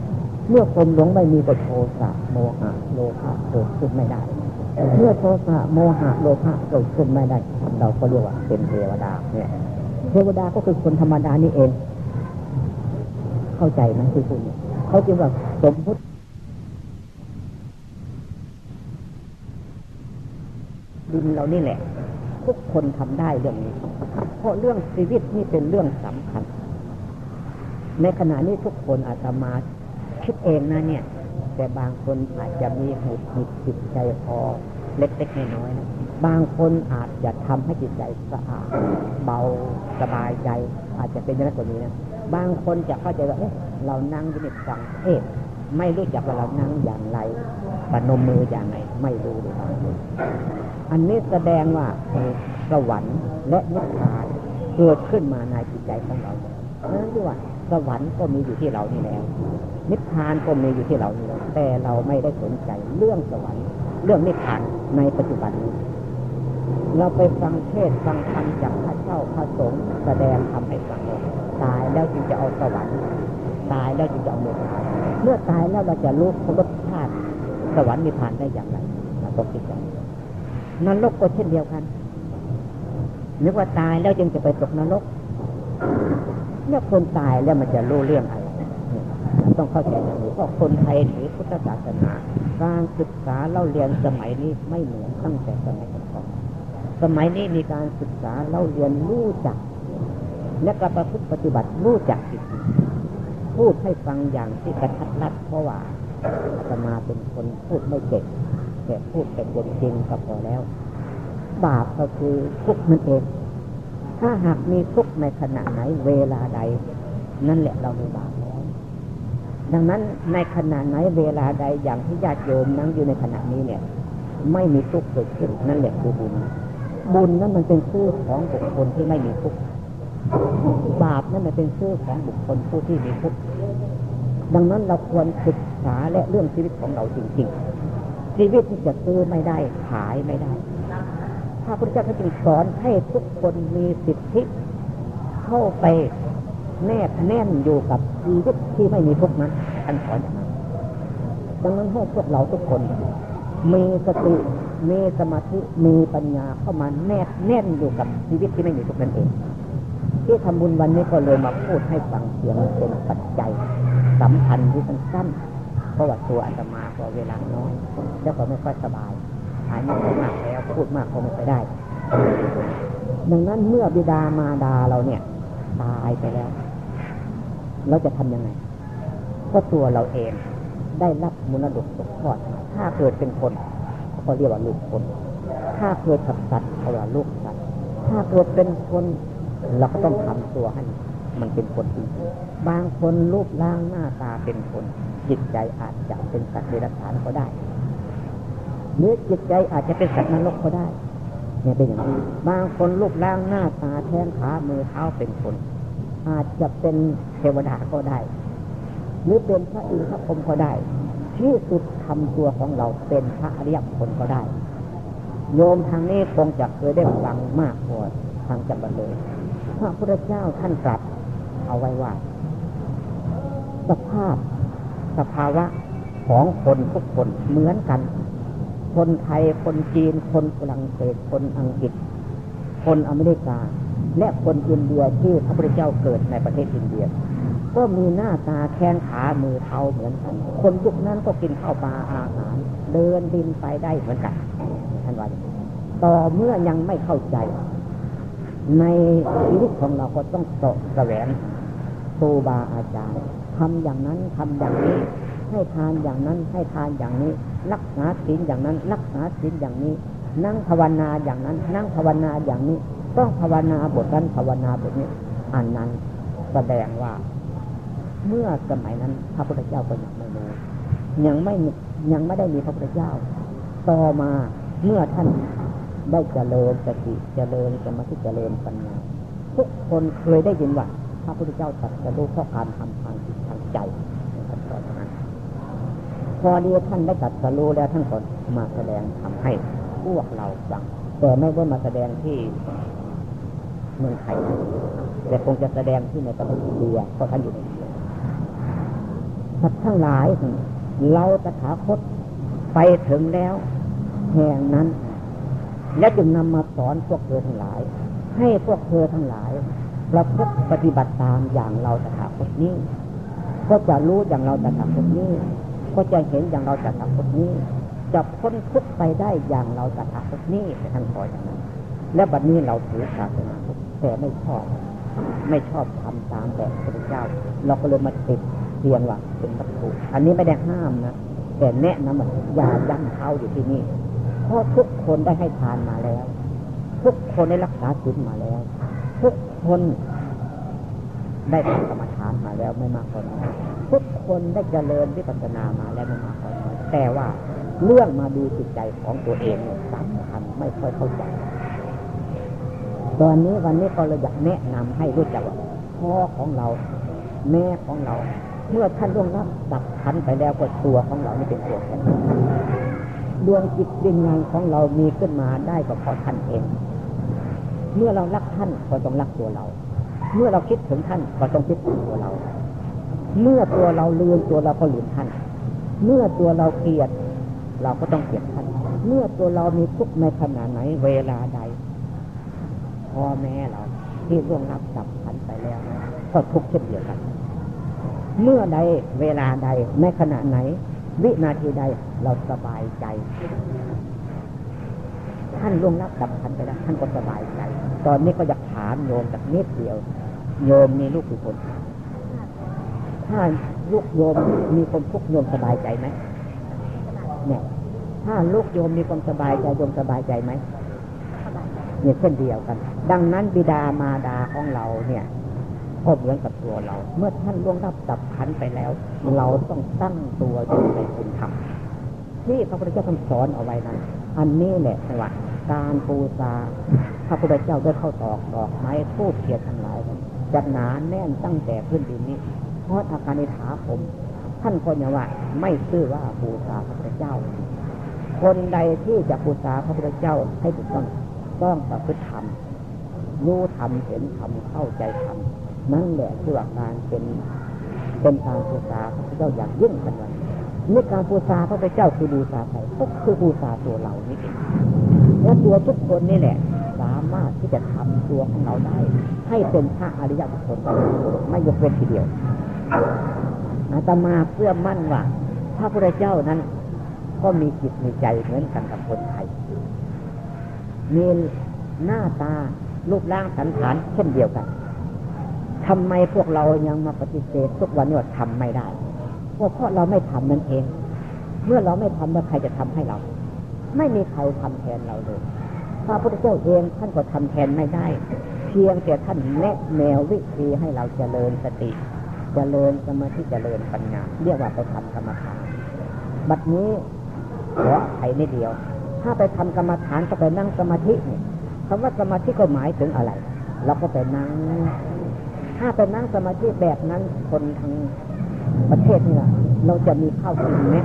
เมื่อความหลงไม่มีก็โทสะโมหะโลภะเกิดขึ้นไม่ได้ เมื่อโทสะโมหะโลภะเกิดขึ้นไม่ได้ เราก็เรียกว่าเป็นเทวดาเนี่ยเทวดาก็คือคนธรรมดานี่เอง เข้าใจไหมคือคุณเขาจึงว่าสมมุติดินเรานี่แหละ ทุกคนทำได้เรื่องนี้ เพราะเรื่องชีวิตนี่เป็นเรื่องสำคัญ ในขณะนี้ทุกคนอาจจะมา คิดเองนะเนี่ย แต่บางคนอาจจะมีหุดหิดจิตใจพอเล็กๆน้อยๆนะบางคนอาจจะทำให้จิตใจสะอาดเบาสบายใจ อาจจะเป็นอย่างนั้นกว่านี้นะบางคนจะเข้าใจว่าเอ๊ะเรานั่งอยู่ในฟังเอ๊ะไม่รู้จักว่าเรานั่งอย่างไรปนมมืออย่างไรไม่รู้เลยอันนี้แสดงว่าสวรรค์และนิพพานเกิดขึ้นมาในจิตใจของเราเพราะฉะนั้นที่ว่า สวรรค์ก็มีอยู่ที่เรานี่แล้ว นิพพานก็มีอยู่ที่เรานี่แล้วแต่เราไม่ได้สนใจเรื่องสวรรค์ เรื่องนิพพานในปัจจุบันนี้ เราไปฟังเทศฟังธรรมจากพระเจ้าพระสงฆ์แสดงทำให้ฟังตายแล้วจึงจะเอาสวรรค์ตายแล้วจึงจะเอาเมือเมื่อตายแล้วเราจะรู้รสชาติสวรรค์นิพพานได้อย่างไรเราต้องคิดกันนรกก็เช่นเดียวกันนึกว่าตายแล้วจึงจะไปตกนรก เนี่ยคนตายแล้วมันจะรู้เรื่องอะไรต้องเข้าใจอย่างนี้เพราะคนไทยถือพุทธศาสนา การศึกษาเล่าเรียนสมัยนี้ไม่เหมือนตั้งแต่สมัยก่อนสมัยนี้มีการศึกษาเล่าเรียนรู้จักและก็ประพฤติปฏิบัติรู้จักจริงพูดให้ฟังอย่างที่กระทัดรัดเพราะว่าจะมาเป็นคนพูดไม่เก่งแต่พูดแต่คนจริงก็พอแล้ว บาปก็คือทุกข์นั่นเอง ถ้าหากมีทุกข์ในขณะไหนเวลาใด นั่นแหละเรามีบาปแล้วดังนั้นในขณะไหนเวลาใดอย่างที่ญาติโยมนั่งอยู่ในขณะนี้เนี่ย ไม่มีทุกข์เกิดขึ้นนั่นแหละคือบุญบุญนั้นมันเป็นชื่อของบุคคลที่ไม่มีทุกข์บาปนั่นมันเป็นชื่อของบุคคลผู้ที่มีทุกข์ดังนั้นเราควรศึกษาและเรื่องชีวิตของเราจริง ๆ ชีวิตที่จะซื้อไม่ได้ขายไม่ได้ พระพุทธเจ้าจึงสอนให้ทุกคนมีสิทธิเข้าไปแนบแน่นอยู่กับชีวิตที่ไม่มีทุกข์นั้นท่านสอนอย่างนั้นดังนั้นให้พวกเราทุกคน มีสติมีสมาธิมีปัญญาเข้ามาแนบแน่นอยู่กับชีวิตที่ไม่มีทุกข์นั่นเองที่ทำบุญวันนี้ก็เลยมาพูดให้ฟังเสียงเป็นปัจจัยสำคัญที่สั้นๆเพราะว่าตัวอาตมาก็เวลาน้อยแล้วก็ไม่ค่อยสบาย หายไม่มากแล้วพูดมากก็ไม่ได้ ดังนั้นเมื่อบิดามารดาเราเนี่ย ตายไปแล้ว เราจะทํำยังไง ก็ตัวเราเองได้รับมรดกตกทอด ถ้าเกิดเป็นคนเขาเรียกว่าลูกคน ถ้าเกิดกับสัตว์เขาเรียกลูกสัตว์ ถ้าเกิดเป็นคนเราก็ต้องทำตัวให้มันเป็นคนจริงบางคนรูปร่างหน้าตาเป็นคน จิตใจอาจจะเป็นสัตว์เดรัจฉานก็ได้ หรือจิตใจอาจจะเป็นสัตว์นรกก็ได้เนี่ยเป็นอย่างนี้บางคนรูปร่างหน้าตาแข้งขามือเท้าเป็นคน อาจจะเป็นเทวดาก็ได้ หรือเป็นพระอินทร์พระพรหมก็ได้ ที่สุดทำตัวของเราเป็นพระอริยบคคลก็ได้ โยมทางนี้คงจะเคยได้ฟังมากกว่าทางจับบันเลยพระพุทธเจ้าท่านตรัสเอาไว้ว่า สภาพสภาวะของคนทุกคนเหมือนกัน คนไทย คนจีน คนฝรั่งเศส คนอังกฤษ คนอเมริกา และคนอินเดียที่พระพุทธเจ้าเกิดในประเทศอินเดีย ก็มีหน้าตาแข้งขามือเท้าเหมือนกัน คนยุคนั้นก็กินข้าวปลาอาหาร เดินดินไปได้เหมือนกันท่านว่าต่อเมื่อยังไม่เข้าใจ ในชีวิตของเราก็ต้องสะแสวงครูบาอาจารย์ทำอย่างนั้นทำอย่างนี้ ให้ทานอย่างนั้น ให้ทานอย่างนี้ รักษาศีลอย่างนั้น รักษาศีลอย่างนี้ นั่งภาวนาอย่างนั้น นั่งภาวนาอย่างนี้ ต้องภาวนาบทนั้นภาวนาบทนี้อันนั้นแสดงว่า เมื่อสมัยนั้น พระพุทธเจ้าก็ยังไม่มียังไม่ยังไม่ได้มีพระพุทธเจ้า ต่อมาเมื่อท่านได้เจริญสติเจริญสมาธิเจริญปัญญาทุกคนเคยได้ยินว่าพระพุทธเจ้าตรัสรู้เพราะการทำทางจิตทางใจ พอดีท่านได้ตรัสรู้แล้วท่านก็มาแสดงทำให้พวกเราฟังแต่ไม่ได้มาแสดงที่เมืองไทยแต่คงจะแสดงที่ในประเทศอินเดียเพราะท่านอยู่ในสัตว์ทั้งหลายเราตถาคตไปถึงแล้วแห่งนั้น และจึงนำมาสอนพวกเธอทั้งหลาย ให้พวกเธอทั้งหลายประพฤติปฏิบัติตามอย่างเราตถาคตนี้ ก็จะรู้อย่างเราตถาคตนี้ ก็จะเห็นอย่างเราตถาคตนี้ จะพ้นทุกข์ไปได้อย่างเราตถาคตนี่ท่านขออย่างนั้น และบัดนี้เราถือศาสนาพุทธแต่ไม่ชอบ ไม่ชอบทำตามแบบพระเจ้า เราก็เลยมาติดเพียงว่าเป็นวัตถุอันนี้ไม่ได้ห้ามนะแต่แนะนำว่าอย่ายั้งเท้าอยู่ที่นี่เพราะทุกคนได้ให้ทานมาแล้ว ทุกคนได้รักษาศีลมาแล้ว ทุกคนได้ทำกรรมฐามาแล้วไม่มากก็น้อยทุกคนได้เจริญวิปัสสนามาแล้วไม่มากก็น้อยแต่ว่าเรื่องมาดูจิตใจของตัวเองสำคัญไม่ค่อยเข้าใจ ตอนนี้วันนี้ก็เลยอยากแนะนำให้รู้จักว่าพ่อของเรา แม่ของเรา เมื่อท่านล่วงรับดับขันไปแล้วก็ตัวของเรานี่เป็นตัวแข็งดวงจิตวิญญาณของเรามีขึ้นมาได้ก็เพราะท่านเอง เมื่อเรารักท่านก็ต้องรักตัวเรา เมื่อเราคิดถึงท่านก็ต้องคิดถึงตัวเรา เมื่อตัวเราลืมตัวเราก็ลืมท่าน เมื่อตัวเราเกลียด เราก็ต้องเกลียดท่าน เมื่อตัวเรามีทุกข์ในขณะไหนเวลาใดพ่อแม่เรา ที่ร่วงรับสับพันไปแล้วก็ทุกข์เช่นเดียวกัน เมื่อใดเวลาใดในขณะไหน วินาทีใดเราสบายใจ ท่านล่วงรับสับพันไปแล้วท่านก็สบายใจ ตอนนี้ก็อยากถามโยมจากนิดเดียว โยมมีลูกกี่คน ถ้าลูกโยมมีคนทุกโยมสบายใจไหมเนี่ย ถ้าลูกโยมมีความสบายใจโยมสบายใจไหมเนี่ยเช่นเดียวกัน ดังนั้นบิดามารดาของเราเนี่ยก็เหมือนกับตัวเรา เมื่อท่านล่วงรับสับพันไปแล้ว เราต้องตั้งตัวอยู่ในคุณธรรมที่พระพุทธเจ้าท่านสอนเอาไว้นั้น อันนี้แหละว่าการปูซาพระพุทธเจ้าได้เข้าตอกดอกไม้ทูบเทียนทั้งหลาย จะหนาแน่นตั้งแต่พื้นดินนี้ เพราะอาการในถาผม ท่านคนย่างว่า ไม่ชื่อว่าปูซาพระพุทธเจ้า คนใดที่จะปูซาพระพุทธเจ้าให้ถูกต้องต้องประพฤติธรรมรู้ธรรมเห็นธรรมเข้าใจธรรมนั่นแหละคือการเป็นเป็นการปูซาพระพุทธเจ้าอย่างยิ่งกันวันนี่การบูชาพระพุทธเจ้าคือบูชาใครก็คือบูชาตัวเรานี่เองและตัวทุกคนนี่แหละ สามารถที่จะทำตัวของเราได้ ให้เป็นพระอริยบุคคลไม่ยกเว้นทีเดียวอาตมาเพื่อมั่นว่าพระพุทธเจ้านั้น ก็มีจิตมีใจเหมือนกันกับคนไทย มีหน้าตารูปร่างสันฐานเช่นเดียวกันทำไมพวกเรายังมาปฏิเสธทุกวันนี้ว่าทำไม่ได้ก็เพราะเราไม่ทำนั่นเอง เมื่อเราไม่ทำแล้วใครจะทำให้เรา ไม่มีใครทำแทนเราเลย พระพุทธเจ้าเองท่านก็ทำแทนไม่ได้ เพียงแต่ท่านแนะแนววิธีให้เราเจริญสติ เจริญสมาธิเจริญปัญญา เรียกว่าไปทำกรรมฐานบัดนี้ขอไขนิดเดียว ถ้าไปทำกรรมฐานก็ไปนั่งสมาธิเนี่ยคำว่าสมาธิก็หมายถึงอะไร เราก็ไปนั่ง ถ้าไปนั่งสมาธิแบบนั้นคนทางประเทศนี่เราจะมีข้าวกินไหม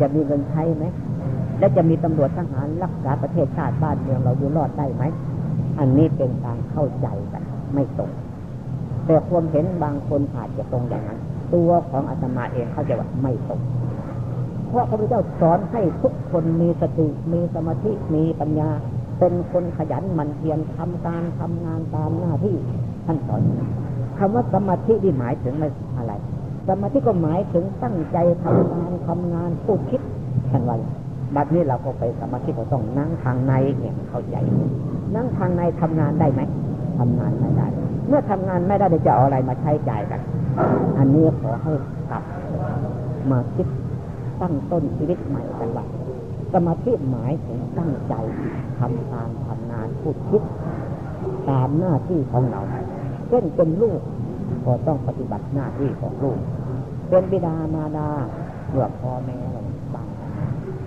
จะมีเงินใช้ไหม และจะมีตำรวจทหารรักษาประเทศชาติบ้านเมืองเราอยู่รอดได้ไหม อันนี้เป็นการเข้าใจกันไม่ตรงแต่ความเห็นบางคนอาจจะตรงอย่างนั้น ตัวของอาตมาเองเข้าใจว่าไม่ตรงเพราะพระพุทธเจ้าสอนให้ทุกคนมีสติมีสมาธิมีปัญญา เป็นคนขยันหมั่นเพียรทำการทำงานตามหน้าที่ท่านสอนคำว่าสมาธิที่หมายถึงอะไร สมาธิก็หมายถึงตั้งใจทำงานทำงานพูดคิดทันวัน บัดนี้เราก็ไปสมาธิก็ต้องนั่งทางในเนี่ยเข้าใจ นั่งทางในทำงานได้ไหมทำงานไม่ได้ เมื่อทำงานไม่ได้จะเอาอะไรมาใช้จ่ายกัน อันนี้ขอให้กลับมาคิดตั้งต้นชีวิตใหม่กันว่าสมาธิหมายถึงตั้งใจทำการทำงานพูดคิด ตามหน้าที่ของเราเช่นเป็นลูกก็ต้องปฏิบัติหน้าที่ของลูก เป็นบิดามารดาเมื่อพ่อแม่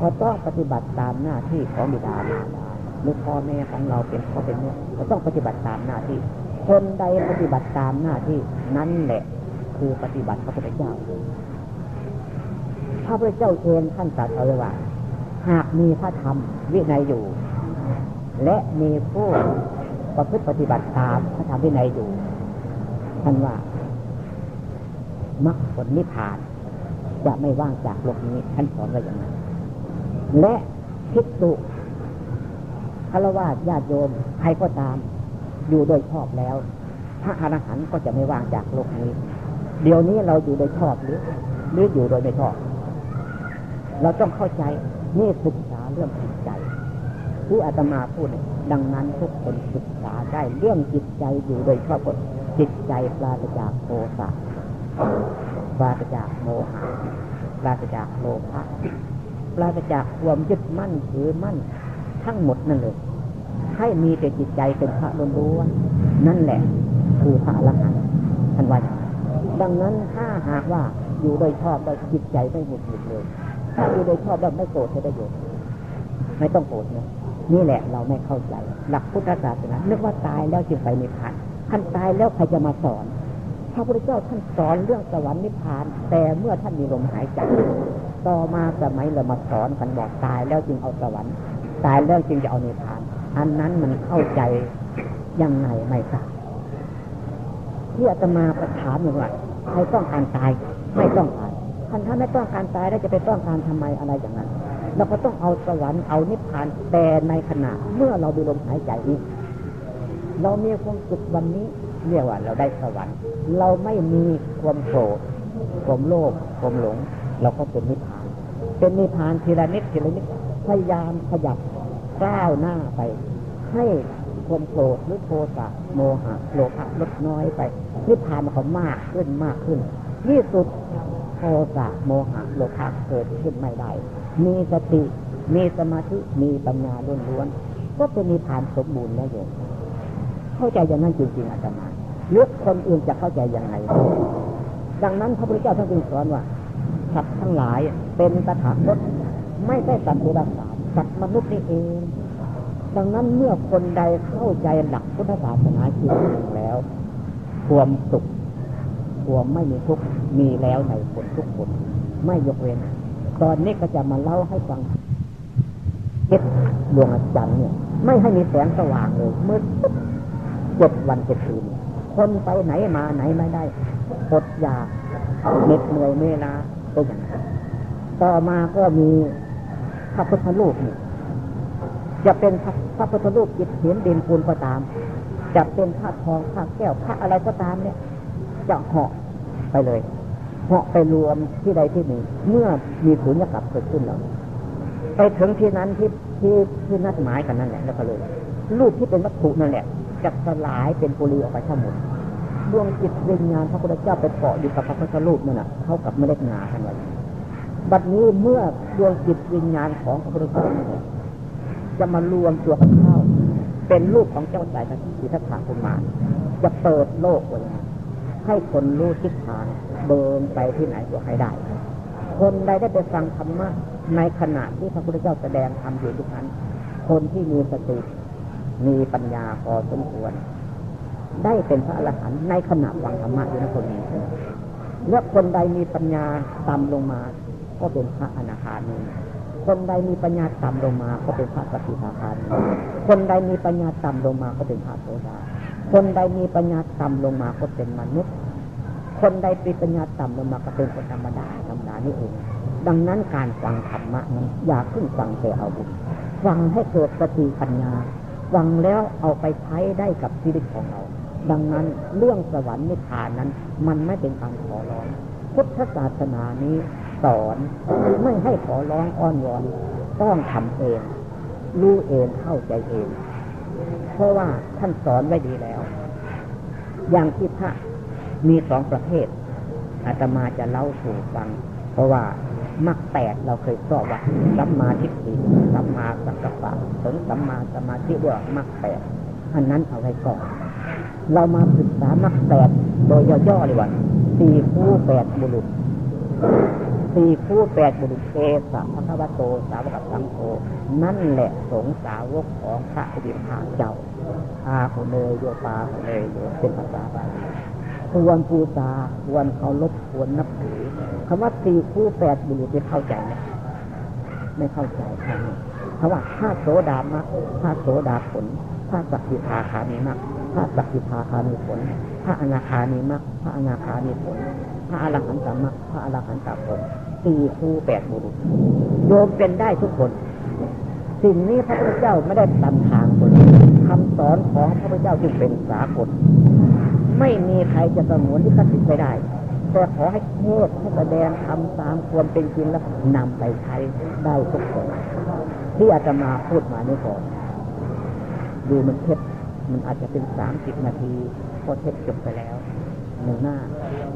เราต้องปฏิบัติตามหน้าที่ของบิดามารดาหรือพ่อแม่ของเราเป็นพ่อเป็นแม่ก็ต้องปฏิบัติตามหน้าที่ คนใดปฏิบัติตามหน้าที่นั่นแหละ คือปฏิบัติพระพุทธเจ้าพระพุทธเจ้าเองท่านตรัสเอาไว้ว่า หากมีพระธรรมวินัยอยู่ และมีผู้ประพฤติปฏิบัติตามพระธรรมวินัยอยู่ท่านว่ามรรคผลนิพพาน จะไม่ว่างจากโลกนี้ท่านสอนไว้อย่างนั้น และภิกษุฆราวาสญาติโยมใครก็ตาม อยู่โดยชอบแล้ว พระอรหันต์ก็จะไม่ว่างจากโลกนี้ เดี๋ยวนี้เราอยู่โดยชอบหรือหรืออยู่โดยไม่ชอบ เราต้องเข้าใจนี่ศึกษาเรื่องจิตใจที่อาตมาพูดดังนั้นทุกคนศึกษาได้เรื่องจิตใจอยู่โดยชอบกฎจิตใจปราศจากโทสะปราศจากโมหะปราศจากโลภะ ปราศจากความยึดมั่นถือมั่น ทั้งหมดนั่นเลย ให้มีแต่จิตใจเป็นพระล้วนนั่นแหละ คือพระอรหันต์ท่านว่าดังนั้นถ้าหากว่าอยู่โดยชอบโดยจิตใจไม่หมุดหมุดเลย ถ้าอยู่โดยชอบแล้วไม่โกรธใช้ได้โยชน์ไม่ต้องโกรธนะนี่แหละเราไม่เข้าใจ หลักพุทธศาสนานึกว่าตายแล้วจึงไปนิพพานท่านตายแล้วใครจะมาสอนพระพุทธเจ้าท่านสอนเรื่องสวรรค์นิพพาน แต่เมื่อท่านมีลมหายใจ ต่อมาสมัยเรามาสอนกันบอกตายแล้วจึงเอาสวรรค์ตายแล้วจึงจะเอานิพพาน อันนั้นมันเข้าใจยังไงไม่ทราบที่อาตมาประถามอย่างไรใครต้องการตายไม่ต้องการท่านถ้าไม่ต้องการตายแล้วจะไปต้องการทำไมอะไรอย่างนั้นเราก็ต้องเอาสวรรค์เอานิพพานแต่ในขณะเมื่อเราดูลมหายใจนี้ เรามีความสุขวันนี้เรียกว่าเราได้สวรรค์ เราไม่มีความโกรธความโลภความหลง เราก็เป็นนิพพาน เป็นนิพพานทีละนิดทีละนิดพยายามขยับก้าวหน้าไป ให้ความโกรธหรือโทสะโมหะโลภะลดน้อยไป นิพพานมันก็มากขึ้นมากขึ้นที่สุดโทสะโมหะโลภะเกิดขึ้นไม่ได้ มีสติ มีสมาธิ มีปัญญาล้วนๆ ก็เป็นนิพพานสมบูรณ์แล้วโยมเข้าใจอย่างนั้นจริงๆอาจารย์หรือคนอื่นจะเข้าใจยังไงดังนั้นพระพุทธเจ้าท่านจึงสอนว่า สัตว์ทั้งหลาย เป็นตถาคตไม่ใช่สัตว์เดรัจฉานสัตว์มนุษย์นี่เอง ดังนั้นเมื่อคนใดเข้าใจหลักพุทธศาสนาจริงแล้วความสุขความไม่มีทุกข์มีแล้วในคนทุกคน ไม่ยกเว้น ตอนนี้ก็จะมาเล่าให้ฟังเจ็ดดวงอาจารย์เนี่ย ไม่ให้มีแสงสว่างเลยมืดเจ็ดวันเจ็ดคืนคนไปไหนมาไหนไม่ได้อดอยากเหน็ดเหนื่อยเมลา เป็อย่างนั้นต่อมาก็มีพระพุทธรูปนี่จะเป็นพระพุทธรูปจิตเห็นดินปูนก็ตาม จะเป็นพระทองพระแก้วพระอะไรก็ตามเนี่ย จะเหาะไปเลยเหาะไปรวมที่ใดที่หนึ่งเมื่อมีสุญญากาศเกิดขึ้นแล้วไปถึงที่นั้นที่ที่ที่นัดหมายกันนั่นแหละแล้วก็เลยรูปที่เป็นวัตถุนั่นแหละจะสลายเป็นปุรีออกไปทั้งหมด ดวงจิตวิญญาณพระพุทธเจ้าไปเกาะอยู่กับพระพุทธรูปนั่นแหะเท่ากับไม่ได้งาทันไว้บัดนี้เมื่อดวงจิตวิญญาณของพระพุทธเจ้าจะมารวมตัวกันเข้า เป็นรูปของเจ้าสายสิทธัตถะกุมารจะเปิดโลกไว้ให้คนรู้ทิศทางเดินไปที่ไหนก็ให้ได้ คนใดได้ไปฟังธรรมะในขณะที่พระพุทธเจ้าแสดงธรรมอยู่ทุกนั้น คนที่มีสติมีปัญญาพอสมควร ได้เป็นพระอรหันต์ในขณะฟังธรรมะอยู่ในคนนี้และคนใดมีปัญญาต่ำลงมา ก็เป็นพระอนาคามีคนใดมีปัญญาต่ำลงมา ก็เป็นพระสกิทาคามีคนใดมีปัญญาต่ำลงมาก็เป็นพระโสดาคนใดมีปัญญาต่ำลงมาก็เป็นมนุษย์ คนใดมีปัญญาต่ำลงมาก็เป็นคนธรรมดาธรรมดานี่เอง ดังนั้นการฟังธรรมะนั้นอย่าขึ้นฟังแต่เอาบุญฟังให้เกิดสติปัญญาฟังแล้วเอาไปใช้ได้กับชีวิตของเรา ดังนั้นเรื่องสวรรค์นิพพานนั้น มันไม่เป็นการขอร้องพุทธศาสนานี้สอนไม่ให้ขอร้องอ้อนวอนต้องทำเอง รู้เองเข้าใจเอง เพราะว่าท่านสอนไว้ดีแล้ว อย่างที่พระมีสองประเภทอาตมาจะเล่าสู่ฟัง เพราะว่ามักแปดเราเคยสอบว่าสัมมาทิฏฐิสัมมาสังกัปปะถึงสัมมาสมาธิด้วยมักแปดอันนั้นเอาไว้ก่อน เรามาศึกษามักแปดโดยย่อๆเลยว่าสี่คู่แปดบุรุษสี่คู่แปดบุรุษเอสะพระคัตโตสาวกสังโฆนั่นแหละสงสาวกของพระอดิพาเจ้าอาโหเนยโยปาโหเนยโยเป็นภาษาบาลีควรปูตาควรเคารพควรนับถือคำว่าสี่คู่แปดบุรุษจะเข้าใจไหมไม่เข้าใจครับเพราะว่าถ้าโสดามักถ้าโสดาผลถ้าสักกิทาคามีมั กถ้าสักกิทาคามีผลถ้าอนาคามีมักถ้าอนาคามีผลถ้าอรหันตมักถ้าอรหันตผลสี่คู่แปดบุรุษโยมเป็นได้ทุกคน สิ่งนี้พระพุทธเจ้าไม่ได้ตัดทางคนคำสอนของพระพุทธเจ้าจึงเป็นสากลไม่มีใครจะสงวนที่ขสิทธิ์ไปได้แต่ขอให้เทศให้แสดงทำตามความเป็นจริงแล้วนำไปใช้ได้ทุกคนที่อาจจะมาพูดมานี่ก่อนดูมันเทศ มันอาจจะเป็นสามสิบนาทีพอเทศจบไปแล้วหนึ่งหน้า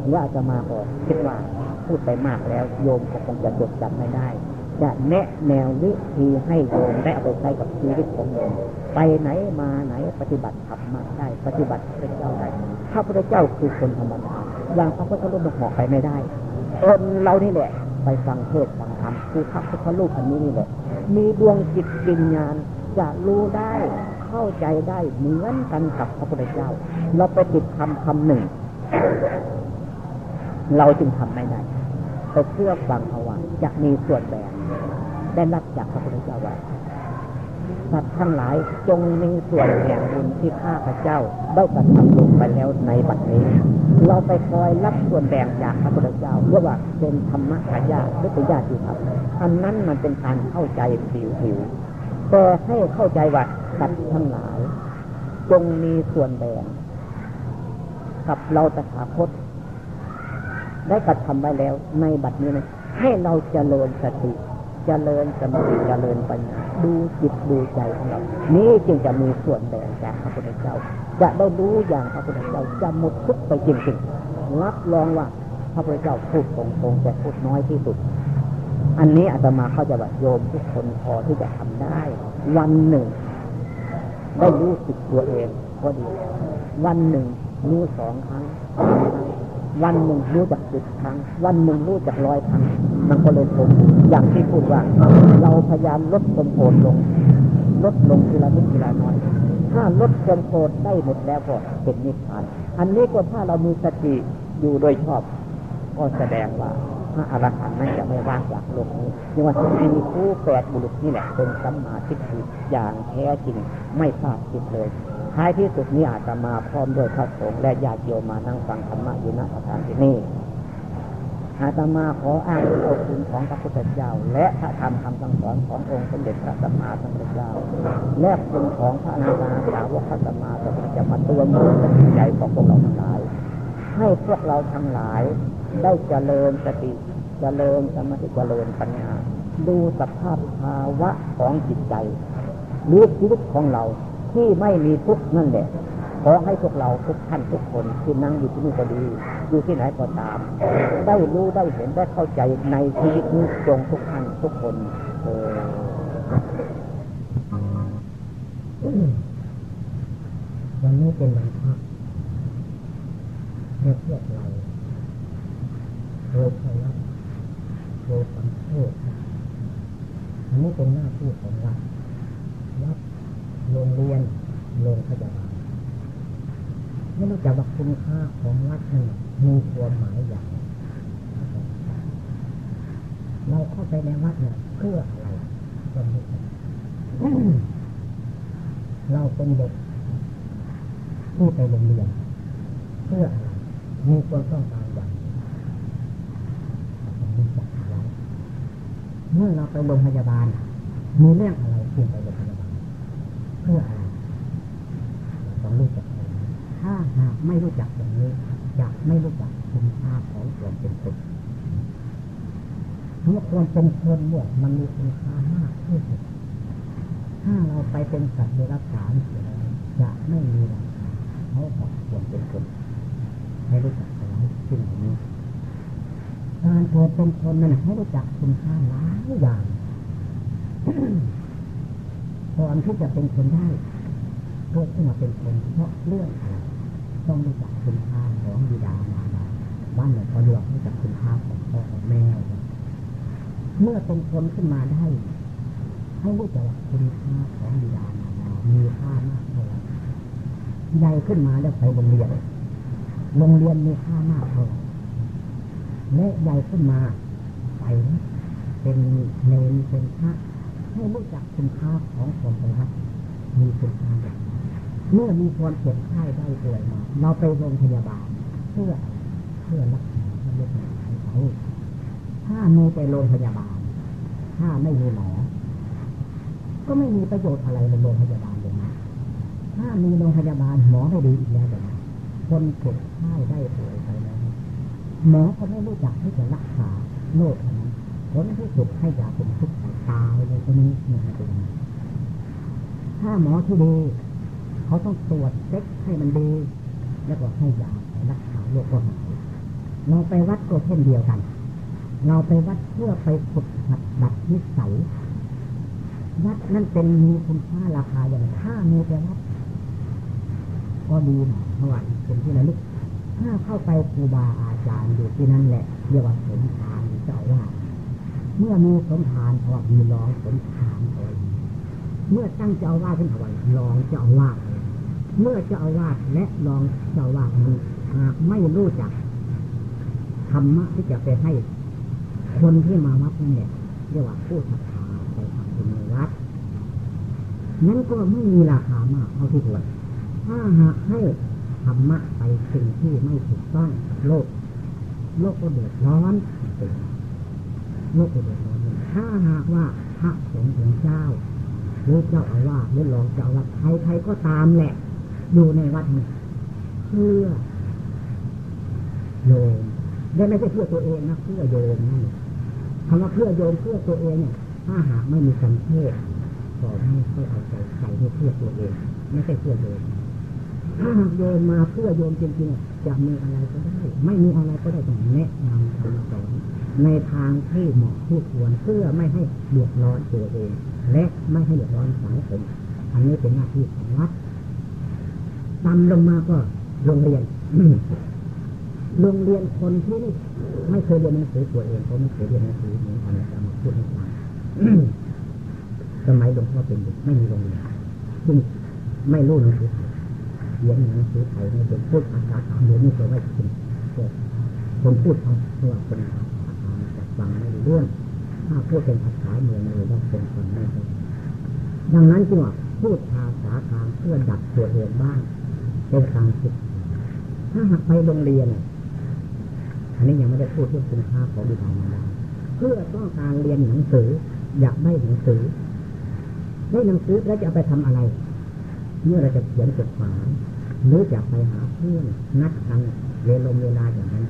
หรืออาจจะมาก่อนคิดว่าพูดไปมากแล้ว โยมก็คงจะจดจำไม่ได้ จะแนะแนววิธีให้โยมได้เอาไปใช้กับชีวิตของโยมไปไหนมาไหนปฏิบัติธรรมได้ ปฏิบัติพระเจ้าได้พระพุทธเจ้าคือคนธรรมดาอย่างพระพุทธรูปหอกไปไม่ได้ตนเรานี่แหละ ไปฟังเทศฟังธรรมคือพระพุทธรูปอันนี้นี่แหละ มีดวงจิตวิญญาณจะรู้ได้ เข้าใจได้เหมือนกันกับพระพุทธเจ้า เราไปติดคำคำหนึ่ง เราจึงทำไม่ได้ไปเชื่อฟังเอาว่าจะมีส่วนแบ่งได้รับจากพระพุทธเจ้าไว่าสัตว์ทั้งหลายจงมีส่วนแห่งบุญที่ข้าพระเจ้าได้กระทำลงไปแล้วในบัดนี้ เราไปคอยรับส่วนแบ่งจากพระพุทธเจ้าเรียกว่าเป็นธรรมะญาหรือป็นญาติธรรมอันนั้นมันเป็นการเข้าใจผิวผิวแต่ให้เข้าใจว่า สัตว์ทั้งหลาย จงมีส่วนแบ่งกับเราตถาคต ได้กระทำไว้แล้วในบัดนี้นะให้เราเจริญสติ เจริญสมาธิเจริญปัญญาดูจิตดูใจของเรานี้จึงจะมีส่วนแบ่งจากพระพุทธเจ้า จะได้รู้อย่างพระพุทธเจ้าจะหมดทุกไปจริงๆรับรองว่าพระพุทธเจ้าพูดตรงๆแต่พูดน้อยที่สุด อันนี้อาตมาเข้าใจว่าโยมทุกคนพอที่จะทำได้ วันหนึ่ง ได้รู้สึกตัวเองก็ดีวันหนึ่งรู้สองครั้ง วันหนึ่งรู้จักสิบครั้ง วันหนึ่งรู้จักร้อยครั้งมันก็เลยผมอย่างที่พูดว่า เราพยายามลดความโกรธลง ลดลงทีละนิดทีละน้อย ถ้าลดความโกรธได้หมดแล้วก็เป็นนิพพาน อันนี้ก็ถ้าเรามีสติอยู่โดยชอบ ก็แสดงว่า ระอรหันต์นั้นจะไม่ว่างจากโลกนี้ยังว่าสี่คู่แปดบุรุษนี่แหละเป็นสัมมาทิฏฐิอย่างแท้จริงไม่พลาดผิดเลยท้ายที่สุดนี้อาจจะมาพร้อมด้วยพระสงฆ์และญาติโยมมานั่งฟังธรรมะอยู่ณสถานที่นี้อาตมาขออ้างเอาคุณของพระพุทธเจ้า และพระธรรมคำสั่งสอนขององค์สมเด็จพระสัมมาสัมพุทธเจ้า และคุณของพระอนาคาสาวกพระสัมมาสัมพุทธเจ้ามาเตือนสติใจของพวกเราทั้งหลาย ให้พวกเราทั้งหลาย ได้เจริญสติเจริญสมาธิเจริญปัญญาดูสภาพภาวะของจิตใจหรือชีวิตของเราที่ไม่มีทุกข์นั่นแหละขอให้พวกเราทุกท่านทุกคนที่นั่งอยู่ที่นี่ก็ดีอยู่ที่ไหนก็ตาม ได้รู้ได้เห็นได้เข้าใจในชีวิตนี้จงทุกท่านทุกคนเออวันนี้เป็นวันพระเรียกพวกเราโดยพลัโดยสัมโพธอันนี้เป็นหน้าที่ของวัดวัดโรงเรียนโรงพยาบาลไม่รู้จักว่าคุณค่าของวัดนั้นมีความหมายอย่าง เราเข้าไปในวัดเนี่ยเพื่ออะไรก็ไม่รู้เราเป็ นเด็กที่ไปโรงเรียนเพื่อไรมีความต้องการอย่างมีจักไว้เมื่อเราไปโรงพยาบาล มีเรื่องอะไรที่ไปโรงพยาบาล เพื่ออะไรต้องรู้จักถ้าหากไม่รู้จักอย่างนี้จะไม่รู้จักคุณค่าของความเป็นคนเมื่อความเป็นคนเนี่ยมันมีคุณค่ามากที่สุด เราไปเป็นสัตว์เดรัจฉานจะไม่มีราคาเท่ากับความเป็นคนให้รู้จักอะไรสิ่งนี้การเกิดเป็นคนนั่นให้รู้จักคุณค่าหลายอย่างก่อนที่จะเป็นคนได้เกิดขึ้นมาเป็นคนเพราะเรื่องอะไรต้องรู้จักคุณค่าของบิดามารดาบ้านเนี่ยเขาเรียกรู้จักคุณค่าของพ่อของแม่เมื่อเป็นคนขึ้นมาได้ ให้รู้จักคุณค่าของบิดามารดามีค่ามากเท่าไหร่ใหญ่ขึ้นมาแล้วไปโรงเรียน โรงเรียนมีค่ามากเท่าไหร่และใหญ่ขึ้นมาไปเป็นเนนเป็นพระให้รู้จักคุณค่าของความเป็นพระมีคุณค่าเมื่อมีความเจ็บไข้ได้ป่วยมาเราไปโรงพยาบาล เพื่อเพื่อรักษาโรคหายไปถ้ามีไปโรงพยาบาล ถ้าไม่มีหมอ ก็ไม่มีประโยชน์อะไรในโรงพยาบาลเลยนะถ้ามีโรงพยาบาลหมอไม่ดีอีกแล้วเลยนะคนเจ็บไข้ได้ป่วยไปแล้วหมอก็ไม่รู้จักที่จะรักษาโรคนั้นผลที่สุดให้ยาเป็นทุกข์ตายเลยตรงนี้เนี่ยเป็นถ้าหมอที่ดีเขาต้องตรวจเช็คให้มันดี แล้วก็ให้ยารักษาโรคก็หายเราไปวัดก็เช่นเดียวกัน เราไปวัดเพื่อไปฝึกหัดดัดนิสัย วัดนั่นเป็นมีคุณค่าราคาอย่างถ้ามีแต่วัดก็ดีหน่อยเพราะว่าเป็นที่ระลึกถ้าเข้าไปครูบาอาจารย์อยู่ที่นั่นแหละเรียกว่าสมทานเจ้าว่า เมื่อมีสมทานเพราะว่ามีรองสมทานเลยเมื่อตั้งเจ้าว่าขึ้นถวันรองเจ้าว่าเมื่อเจ้าว่าและรองเจ้าว่านั้นหากไม่รู้จักธรรมะที่จะไปให้ คนที่มาวัดนั่นแหละเรียกว่าผู้ศรัทธา ไปทำบุญในวัดนั้นก็ไม่มีราคามากเท่าที่ควรถ้าหากให้ธรรมะไปสิ่งที่ไม่ถูกต้องโลก โลกก็เดือดร้อนโลกก็เดือดร้อนถ้าหากว่าพระสงฆ์ของเจ้าหรือเจ้าอาวาสหรือรองเจ้าอาวาสใครใครก็ตามแหละ อยู่ในวัดนี้เพื่อโยมได้ไม่ใช่เพื่อตัวเองนะเพื่อโยมนั่คำว่าเพื่อโยมเพื่อตัวเองเนี่ย ถ้าหากไม่มีสังเทศก็ไม่ค่อยเอาใจใส่เพื่อตัวเองไม่ใช่เพื่อโยมถ้าหากโยมมาเพื่อโยมจริงๆจะมีอะไรก็ได้ ไม่มีอะไรก็ได้ต้องแนะนำคำสอนในทางที่เหมาะที่ควรเพื่อไม่ให้เดือดร้อนตัวเอง และไม่ให้เดือดร้อนสังคมอันนี้เป็นหน้าที่ของวัดตามลงมาก็โรงเรียนโรงเรียนคนที่ไม่เคยเรียนหนังสือตัวเองเขาไม่เคยเรียนหนังสือเหมือนกันจะมาพูดให้ฟัง สมัยหลวงพ่อเป็นเด็กไม่มีโรงเรียนซึ่งไม่รู้หนังสือไทยเรียนหนังสือไทยในเด็กพูดภาษาสามเดือนนี่ก็ไม่จริงคนพูดเขาเพราะว่าคนภาษาจะฟังไม่รู้เรื่องถ้าพูดเป็นภาษาเมืองเลยต้องเป็นคนไม่ได้ดังนั้นจึงว่าพูดภาษากลางเพื่อดัดตัวเองบ้างเป็นการศึกถ้าหากไปโรงเรียนอันนี้ยังไม่ได้พูดเรื่องคุณค่าของบิดามารดาเพื่อต้องการเรียนหนังสือ อยากได้หนังสือ ได้หนังสือแล้วจะเอาไปทำอะไร เมื่อเราจะเขียนจดหมายหรือจะไปหาเพื่อนนัดกันเวลาเวลาอย่างนั้น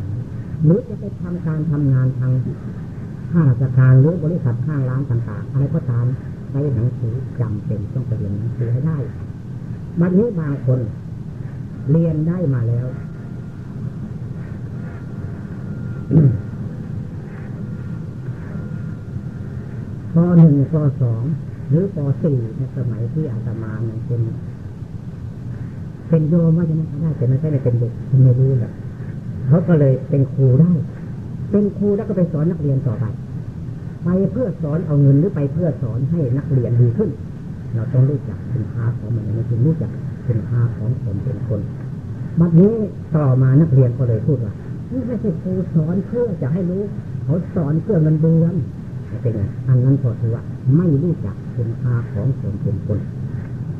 หรือจะไปทำการทำงานทางข้าราชการหรือบริษัทข้างร้านต่างๆ อะไรก็ตามใช้หนังสือจำเป็นต้องไปเรียนหนังสือให้ได้ บัดนี้บางคน เรียนได้มาแล้ว ปหนึ่งปสองหรือปสี่ในสมัยที่อาตมาเนี่ยเป็นเป็นโยมว่าจะไม่ได้แต่ไม่ใช่เป็นเด็กไม่รู้แหละเขาก็เลยเป็นครูได้เป็นครูแล้วก็ไปสอนนักเรียนต่อไปไปเพื่อสอนเอาเงินหรือไปเพื่อสอนให้นักเรียนดีขึ้น เราต้องรู้จักคุณค่าของมันไม่ถึงรู้จักคุณค่าของคนเป็นคนบัดนี้ต่อมานักเรียนก็เลยพูดว่าไม่ใช่ครูสอนเพื่อจะให้รู้ เขาสอนเพื่อเงินเดือน เป็นไงอันนั้นก็ถือว่าไม่รู้จักคุณค่าของคนเป็นคน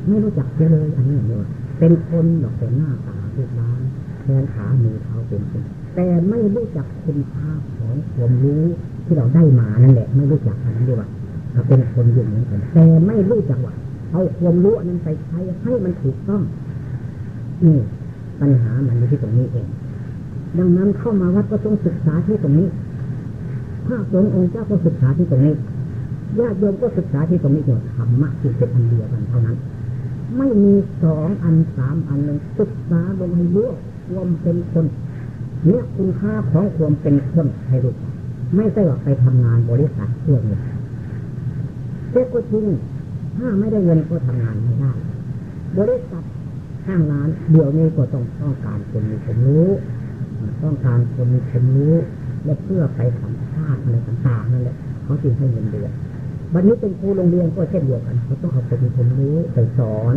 ไม่รู้จักเลย อันนี้เนี่ยเป็นคนหรอกเป็นหน้าตารูปร่างแขนขามือเท้าเป็นคน แต่ไม่รู้จักคุณค่าของความรู้ที่เราได้มานั่นแหละ ไม่รู้จักอันนั้นเรียว่าเป็นคนอยู่เหมือนกันแต่ไม่รู้จักว่าเอาความรู้นั้นไปใช้ให้มันถูกต้องนี่ปัญหามันอยู่ที่ตรงนี้เอง ดังนั้นเข้ามาวัดก็ต้องศึกษาที่ตรงนี้ พระสงฆ์องค์เจ้าก็ศึกษาที่ตรงนี้ญาติโยมก็ศึกษาที่ตรงนี้หมดธรรมะที่เป็นอันเดียวกันเท่านั้น ไม่มีสองอันสามอันหนึ่งศึกษาลงให้รู้ควมเป็นคนเนี่ยคุณค่าของความเป็นคนให้รู้ไม่ใช่ว่าไปทำงานบริษัทเพื่อเงินเจ้ก็จริงถ้าไม่ได้เงินก็ทำงานไม่ได้บริษัทห้างร้านเดี๋ยวนี้ก็ต้องต้องการคนมีความรู้ ต้องการคนมีความรู้และเพื่อไปสัมภาษณ์อะไรต่างๆนั่นแหละเขาจึงให้เงินเดือนวันนี้เป็นครูโรงเรียนก็เช่นเดียวกันเขาต้องเอาคนมีความรู้ไปสอน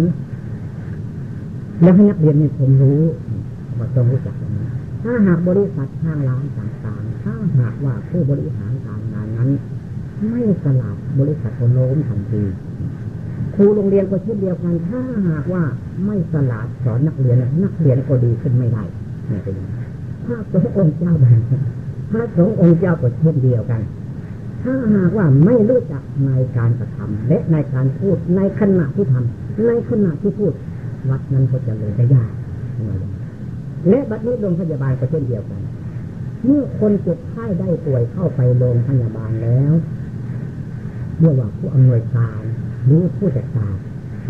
แล้วให้นักเรียนมีความรู้มาต้องรู้จักอย่างนี้ถ้าหากบริษัทห้างร้านต่างๆ ถ้าหากว่าผู้บริหารการงานนั้น ไม่สลับบริษัทก็ล้มทันทีครูโรงเรียนก็เช่นเดียวกัน ถ้าหากว่าไม่สลาดสอนนักเรียนนักเรียนก็ดีขึ้นไม่ได้นี่เป็นพระสงฆ์องค์เจ้าแบบ พระสงฆ์องค์เจ้าก็เช่นเดียวกัน ถ้าหากว่าไม่รู้จักในการกระทำและในการพูดในขณะที่ทำในขณะที่พูด วัดนั้นก็จะเลยได้ยากและบัดนี้โรงพยาบาลก็เช่นเดียวกัน เมื่อคนเจ็บไข้ได้ป่วยเข้าไปโรงพยาบาลแล้วเรียกว่าผู้อำนวยการหรือผู้จัดการ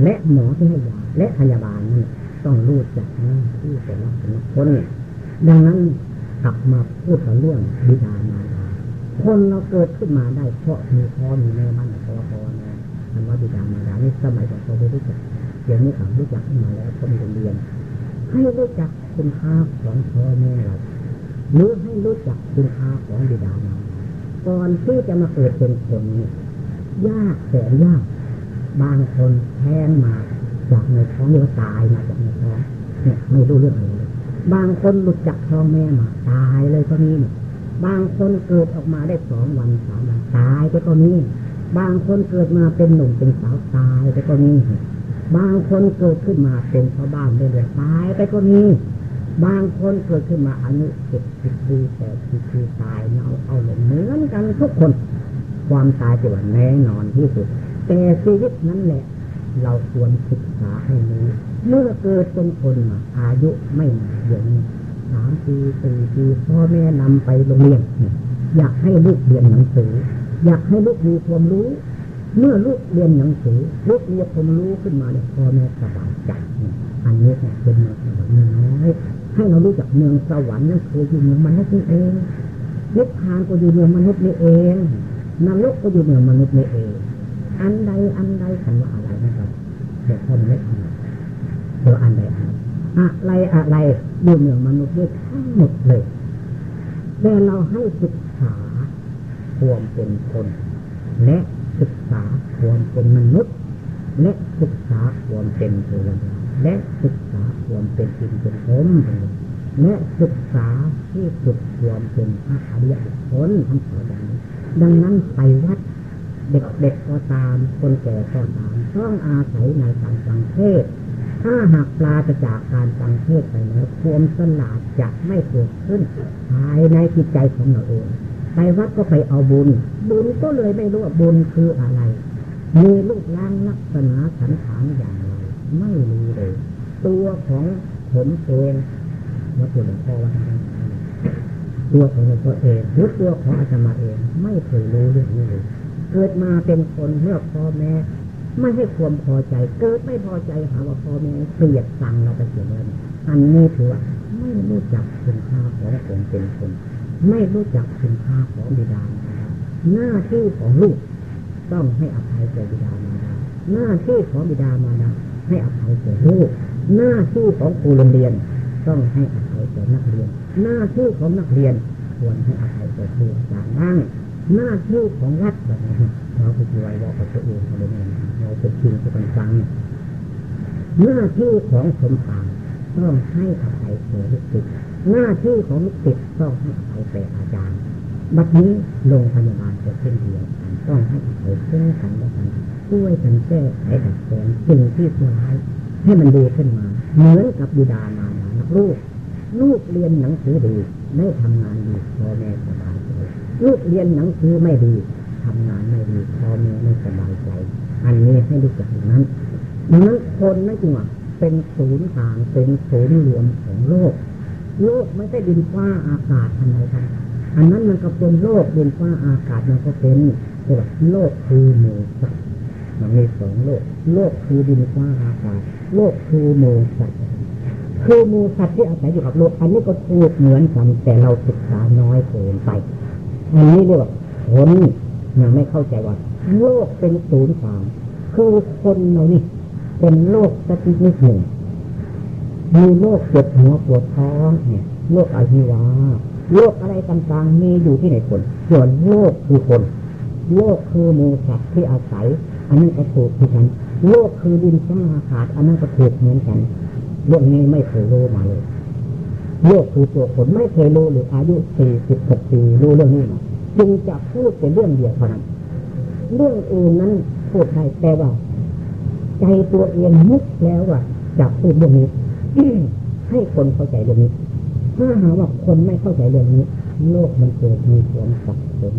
และหมอที่ให้ยาและพยาบาลนี่ต้องรู้จักหน้าที่แต่ละคนดังนั้น กลับมาพูดถึงเรื่องบิดามารดาคนเราเกิดขึ้นมาได้เพราะมีพ่อมีแม่บ้านพ่อพ่อแม่คำว่าบิดามารดานี่สมัยก่อนเขาไม่รู้จักเดี๋ยวนี้เขารู้จักขึ้นมาแล้วเขามีโรงเรียน ให้รู้จักคุณค่าของพ่อแม่เราหรือให้รู้จักคุณค่าของบิดามารดาก่อนที่จะมาเกิดเป็นคนยากแสนยากบางคนแท้งมาจากในท้องหรือตายมาจากในท้องเนี่ยไม่รู้เรื่องอะไร บางคนหลุดจากท้องแม่มาตายเลยก็มีนี่ยบางคนเกิดออกมาได้สองวันสามวันตายไปก็มีบางคนเกิดมาเป็นหนุ่มเป็นสาวตายไปก็มีบางคนเกิดขึ้นมาเป็นชาวบ้านเรื่อยๆตายไปก็มีบางคนเกิดขึ้นมาอายุเจ็ดสิบปีแปดสิบปีตายเอาเอาเหมือนกันทุกคน ความตายจะว่าแน่นอนที่สุด แต่ชีวิตนั้นแหละ เราควรศึกษาให้รู้ เมื่อเกิดเป็นคนอายุไม่นานอย่างนี้สามปีสี่ปีพ่อแม่นำไปโรงเรียนอยากให้ลูกเรียนหนังสือ อยากให้ลูกมีความรู้ เมื่อลูกเรียนหนังสือลูกมีความรู้ขึ้นมาเนี่ยพ่อแม่สบายใจอันนี้เนี่ยเป็นเมืองสวรรค์น้อยให้เรารู้จักเมืองสวรรค์นั่นคืออยู่เมืองมนุษย์นี่เองนิพพานก็อยู่เมืองมนุษย์นี่เองนรกก็อยู่เมืองมนุษย์นี่เอง อันใดอันใดกันว่าอะไรนะครับเดี๋ยวพ่อไม่ทำเดี๋ยวอันใดอันอะไรอะไรอยู่เมือมนุษย์แทั้งหมดเลยแต่เราให้ศึกษาความเป็นคน และศึกษาความเป็นมนุษย์ และศึกษาความเป็นเทวดาและศึกษาความเป็นอินเป็นพรมและศึกษาที่สุดความเป็นพระอริยบุคคลทั้งสองอย่างดังนั้นไปวัดเด็กๆก็ตาม คนแก่ก็ตาม ต้องอาศัยในการฟังเทศ ถ้าหากปลาจะจากการฟังเทศไปแล้วความสลาดจะไม่เกิดขึ้นภายในจิตใจของเราเอง ไปวัดก็ไปเอาบุญ บุญก็เลยไม่รู้ว่าบุญคืออะไร มีรูปร่างลักษณะสันฐานอย่างไรไม่รู้เลย ตัวของผมเองว่าตัวหลวงพ่อว่าตัวของหลวงพ่อเองหรือตัวของอาจารย์เอง ไม่เคยรู้เรื่องนี้เลยเกิดมาเป็นคนเมื่อพ่อแม่ ไม่ให้ความพอใจ เกิดไม่พอใจหาว่าพ่อแม่เกลียดสั่งเราไปเสียเงินอันนี้ถือว่าไม่รู้จักคุณค่าของคนเป็นคน ไม่รู้จักคุณค่าของบิดาหน้าที่ของลูกต้องให้อภัยแก่บิดามารดาหน้าที่ของบิดามารดาให้อภัยแก่ลูก หน้าที่ของครูโรงเรียน ต้องให้อภัยแก่นักเรียน หน้าที่ของนักเรียนควรให้อภัยแก่ครูอาจารย์บ้าง หน้าที่ของวัดแบบนี้เราไปช่วยบอกกับตัวเองเขาเลยนะเราเป็นจริงเป็นจังหน้าที่ของสมภารต้องให้อภัยแก่ลูกศิษย์หน้าที่ของลูกศิษย์ต้องให้อภัยแก่อาจารย์บัดนี้โรงพยาบาลจะเช่นเดียวกันต้องให้อภัยซึ่งกันและกันช่วยกันแก้ไขดัดแปลงสิ่งที่ชั่วร้ายให้มันดีขึ้นมาเหมือนกับบิดามารดาลูกลูกเรียนหนังสือดีได้ทำงานดีพ่อแม่สบาย ลูกเรียนหนังสือไม่ดีทำงานไม่ดีพ่อแม่ไม่สบายใจ อันนี้ให้รู้จักอย่างนั้นดังนั้นคนนั่นจริงว่าเป็นศูนย์กลางเป็นศูนย์รวมของโลก โลกไม่ใช่ดินฟ้าอากาศอะไรกันอันนั้นมันก็เป็นโลกดินฟ้าอากาศมันก็เป็นเรียกว่าโลกคือหมู่สัตว์มันมีสองโลก โลกคือดินฟ้าอากาศ โลกคือหมู่สัตว์คือหมูสัตว์ที่อาศัยอยู่กับโลก อันนี้ก็ถูกเหมือนกันแต่เราศึกษาน้อยเกินไป อันนี้เรียกว่าคนยังไม่เข้าใจว่า โลกเป็นศูนย์กลางคือคนเรานี่ เป็นโลกสักนิดหนึ่งมีโรคเจ็บหัวปวดท้องเนี่ยโรคอหิวาโรคอะไรต่างๆมีอยู่ที่ไหนคนส่วนโลกคือคน โลกคือมูสัตว์ที่อาศัย อันนั้นก็ถูกเหมือนกัน โลกคือดินฟ้าอากาศอันนั้นก็ถูกเหมือนกันเรื่องนี้ไม่เคยรู้มาเลย โลกคือตัวผลไม่เคยรู้หรืออายุสี่สิบกปีรู้เรื่องนี้มาจึงจะพูดเป็นเรื่องเดียวเท่านั้นเรื่องอื่นนั้นพูดได้แต่ว่า ใจตัวเองนึกแล้วว่าจะพูดเรื่องนี้ให้คนเข้าใจเรื่องนี้ ถ้าหาว่าคนไม่เข้าใจเรื่องนี้ โลกมันเกิดมีสวนสับสน